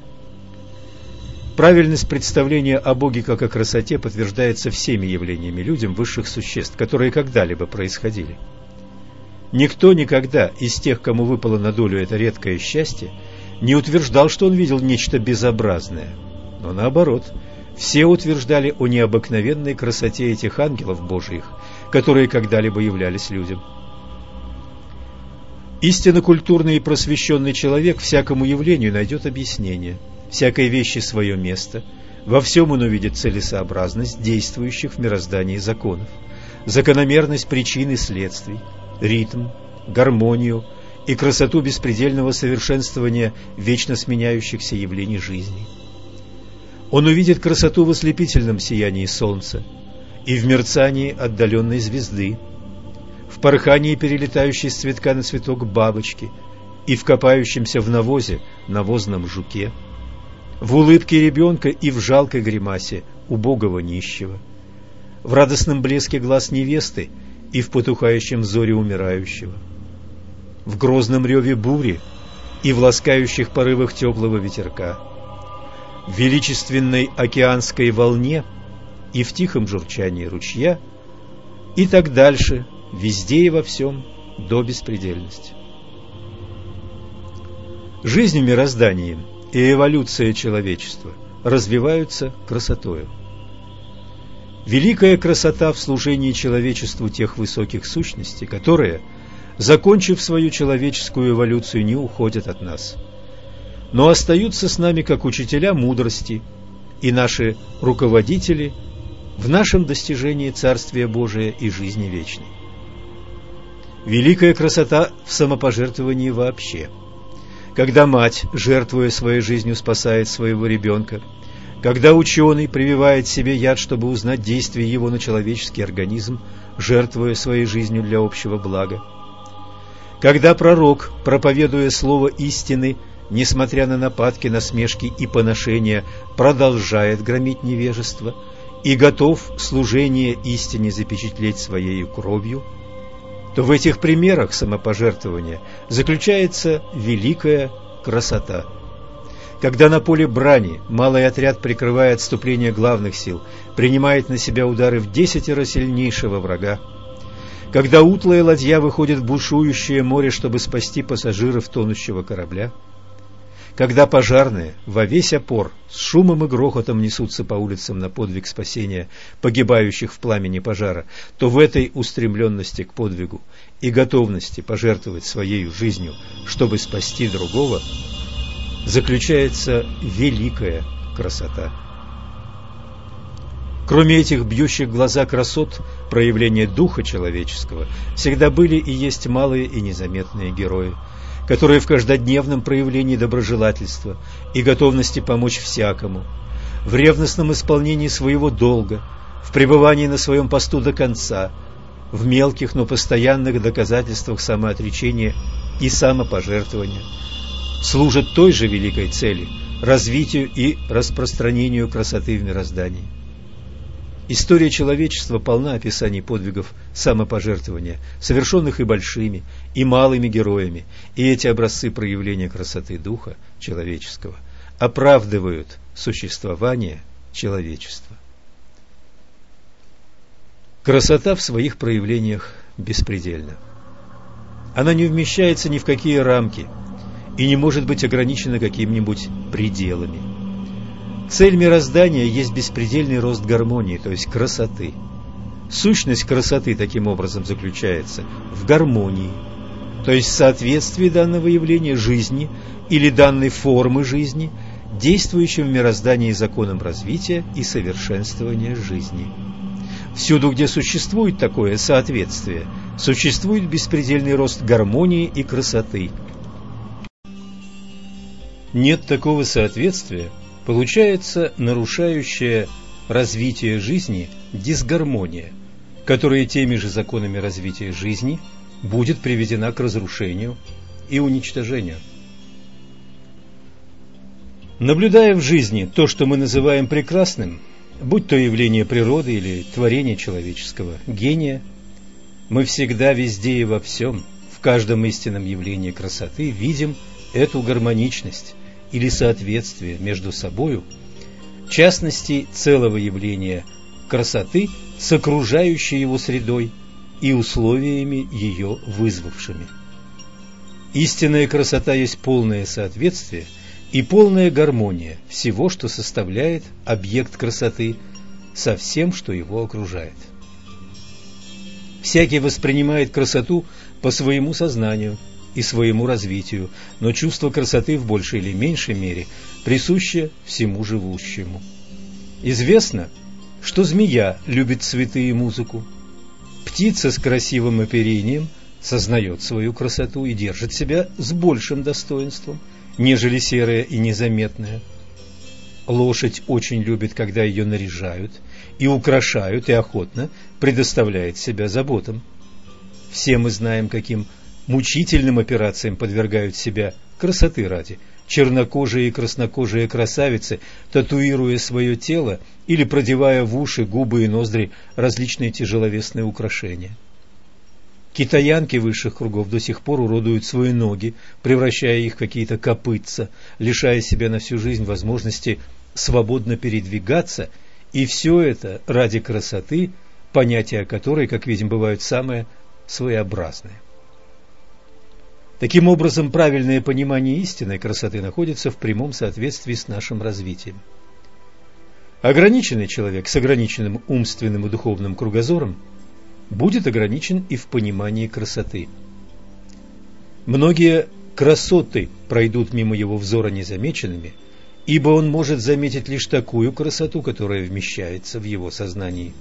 Правильность представления о Боге как о красоте подтверждается всеми явлениями людям высших существ, которые когда-либо происходили. Никто никогда из тех, кому выпало на долю это редкое счастье, не утверждал, что он видел нечто безобразное. Но наоборот, все утверждали о необыкновенной красоте этих ангелов Божиих, которые когда-либо являлись людям. Истинно культурный и просвещенный человек всякому явлению найдет объяснение – всякой вещи свое место, во всем он увидит целесообразность действующих в мироздании законов, закономерность причин и следствий, ритм, гармонию и красоту беспредельного совершенствования вечно сменяющихся явлений жизни. Он увидит красоту в ослепительном сиянии солнца и в мерцании отдаленной звезды, в порхании перелетающей с цветка на цветок бабочки и в копающемся в навозе навозном жуке – в улыбке ребенка и в жалкой гримасе убогого нищего, в радостном блеске глаз невесты и в потухающем взоре умирающего, в грозном реве бури и в ласкающих порывах теплого ветерка, в величественной океанской волне и в тихом журчании ручья. И так дальше, везде и во всем, до беспредельности. Жизнь в мироздании – и эволюция человечества развиваются красотою. Великая красота в служении человечеству тех высоких сущностей, которые, закончив свою человеческую эволюцию, не уходят от нас, но остаются с нами как учителя мудрости и наши руководители в нашем достижении Царствия Божия и жизни вечной. Великая красота в самопожертвовании вообще. Когда мать, жертвуя своей жизнью, спасает своего ребенка, когда ученый прививает себе яд, чтобы узнать действие его на человеческий организм, жертвуя своей жизнью для общего блага, когда пророк, проповедуя слово истины, несмотря на нападки, насмешки и поношения, продолжает громить невежество и готов служение истине запечатлеть своей кровью – то в этих примерах самопожертвования заключается великая красота. Когда на поле брани малый отряд, прикрывая отступление главных сил, принимает на себя удары в десятеро сильнейшего врага, когда утлая ладья выходит в бушующее море, чтобы спасти пассажиров тонущего корабля, когда пожарные во весь опор с шумом и грохотом несутся по улицам на подвиг спасения погибающих в пламени пожара, то в этой устремленности к подвигу и готовности пожертвовать своей жизнью, чтобы спасти другого, заключается великая красота. Кроме этих бьющих глаза красот, проявления духа человеческого, всегда были и есть малые и незаметные герои – которые в каждодневном проявлении доброжелательства и готовности помочь всякому, в ревностном исполнении своего долга, в пребывании на своем посту до конца, в мелких, но постоянных доказательствах самоотречения и самопожертвования, служат той же великой цели – развитию и распространению красоты в мироздании. История человечества полна описаний подвигов самопожертвования, совершенных и большими, и малыми героями, и эти образцы проявления красоты духа человеческого оправдывают существование человечества. Красота в своих проявлениях беспредельна. Она не вмещается ни в какие рамки и не может быть ограничена какими-нибудь пределами – Цель мироздания есть беспредельный рост гармонии, то есть красоты. Сущность красоты таким образом заключается в гармонии, то есть в соответствии данного явления жизни или данной формы жизни, действующим в мироздании законам развития и совершенствования жизни. Всюду, где существует такое соответствие, существует беспредельный рост гармонии и красоты. Нет такого соответствия – получается нарушающая развитие жизни дисгармония, которая теми же законами развития жизни будет приведена к разрушению и уничтожению. Наблюдая в жизни то, что мы называем прекрасным, будь то явление природы или творение человеческого гения, мы всегда везде и во всем, в каждом истинном явлении красоты видим эту гармоничность, или соответствие между собою, частности целого явления красоты с окружающей его средой и условиями ее вызвавшими. Истинная красота есть полное соответствие и полная гармония всего, что составляет объект красоты со всем, что его окружает. Всякий воспринимает красоту по своему сознанию – и своему развитию, но чувство красоты в большей или меньшей мере присуще всему живущему. Известно, что змея любит цветы и музыку. Птица с красивым оперением сознает свою красоту и держит себя с большим достоинством, нежели серая и незаметная. Лошадь очень любит, когда ее наряжают и украшают, и охотно предоставляет себя заботам. Все мы знаем, каким мучительным операциям подвергают себя красоты ради. Чернокожие и краснокожие красавицы, татуируя свое тело или продевая в уши, губы и ноздри различные тяжеловесные украшения. Китаянки высших кругов до сих пор уродуют свои ноги, превращая их в какие-то копытца, лишая себя на всю жизнь возможности свободно передвигаться, и все это ради красоты, понятия которой, как видим, бывают самые своеобразные. Таким образом, правильное понимание истинной красоты находится в прямом соответствии с нашим развитием. Ограниченный человек с ограниченным умственным и духовным кругозором будет ограничен и в понимании красоты. Многие красоты пройдут мимо его взора незамеченными ибо он может заметить лишь такую красоту, которая вмещается в его сознании.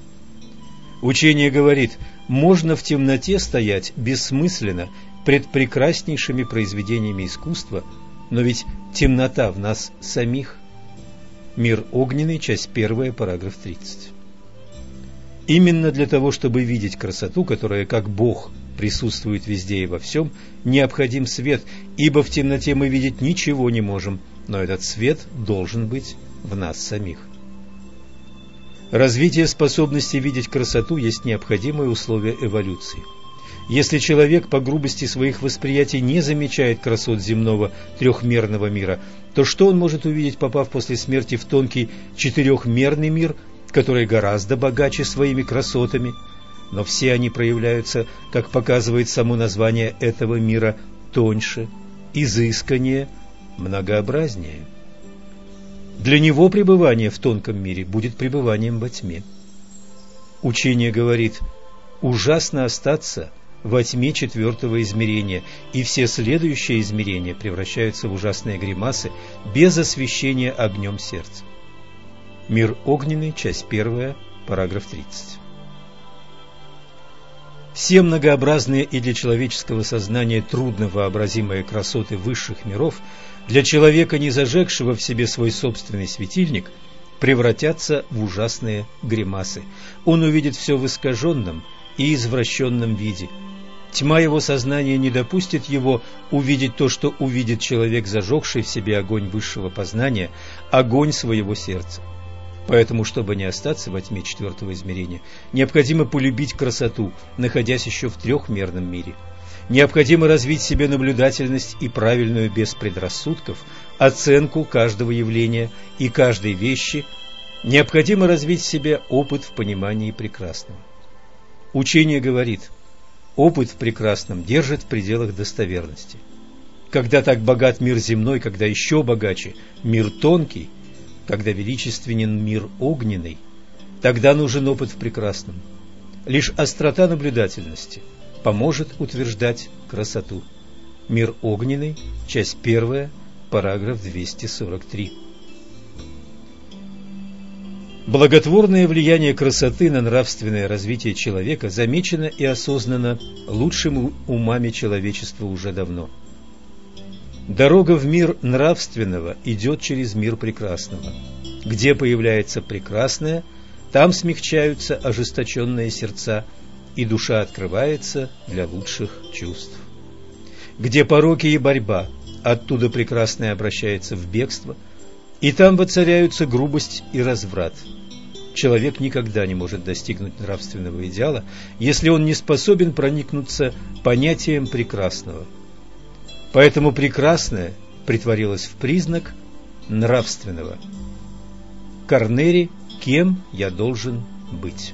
Учение говорит, можно в темноте стоять бессмысленно пред прекраснейшими произведениями искусства, но ведь темнота в нас самих. Мир огненный, часть 1, параграф 30. Именно для того, чтобы видеть красоту, которая как Бог присутствует везде и во всем, необходим свет, ибо в темноте мы видеть ничего не можем, но этот свет должен быть в нас самих. Развитие способности видеть красоту есть необходимое условие эволюции. Если человек по грубости своих восприятий не замечает красот земного трехмерного мира, то что он может увидеть, попав после смерти в тонкий четырехмерный мир, который гораздо богаче своими красотами? Но все они проявляются, как показывает само название этого мира, тоньше, изысканнее, многообразнее. Для него пребывание в тонком мире будет пребыванием во тьме. Учение говорит, ужасно остаться во тьме четвертого измерения, и все следующие измерения превращаются в ужасные гримасы без освещения огнем сердца. Мир огненный, часть первая, параграф 30. Все многообразные и для человеческого сознания трудно вообразимые красоты высших миров для человека, не зажегшего в себе свой собственный светильник, превратятся в ужасные гримасы. Он увидит все в искаженном и извращенном виде. Тьма его сознания не допустит его увидеть то, что увидит человек, зажегший в себе огонь высшего познания, огонь своего сердца. Поэтому, чтобы не остаться во тьме четвертого измерения, необходимо полюбить красоту, находясь еще в трехмерном мире. Необходимо развить в себе наблюдательность и правильную без предрассудков оценку каждого явления и каждой вещи. Необходимо развить в себе опыт в понимании прекрасного. Учение говорит, опыт в прекрасном держит в пределах достоверности. Когда так богат мир земной, когда еще богаче мир тонкий – когда величественен мир огненный, тогда нужен опыт в прекрасном. Лишь острота наблюдательности поможет утверждать красоту. Мир огненный, часть первая, параграф 243. Благотворное влияние красоты на нравственное развитие человека замечено и осознано лучшими умами человечества уже давно – Дорога в мир нравственного идет через мир прекрасного. Где появляется прекрасное, там смягчаются ожесточенные сердца, и душа открывается для лучших чувств. Где пороки и борьба, оттуда прекрасное обращается в бегство, и там воцаряются грубость и разврат. Человек никогда не может достигнуть нравственного идеала, если он не способен проникнуться понятием прекрасного – Поэтому прекрасное притворилось в признак нравственного. Корнери, кем я должен быть?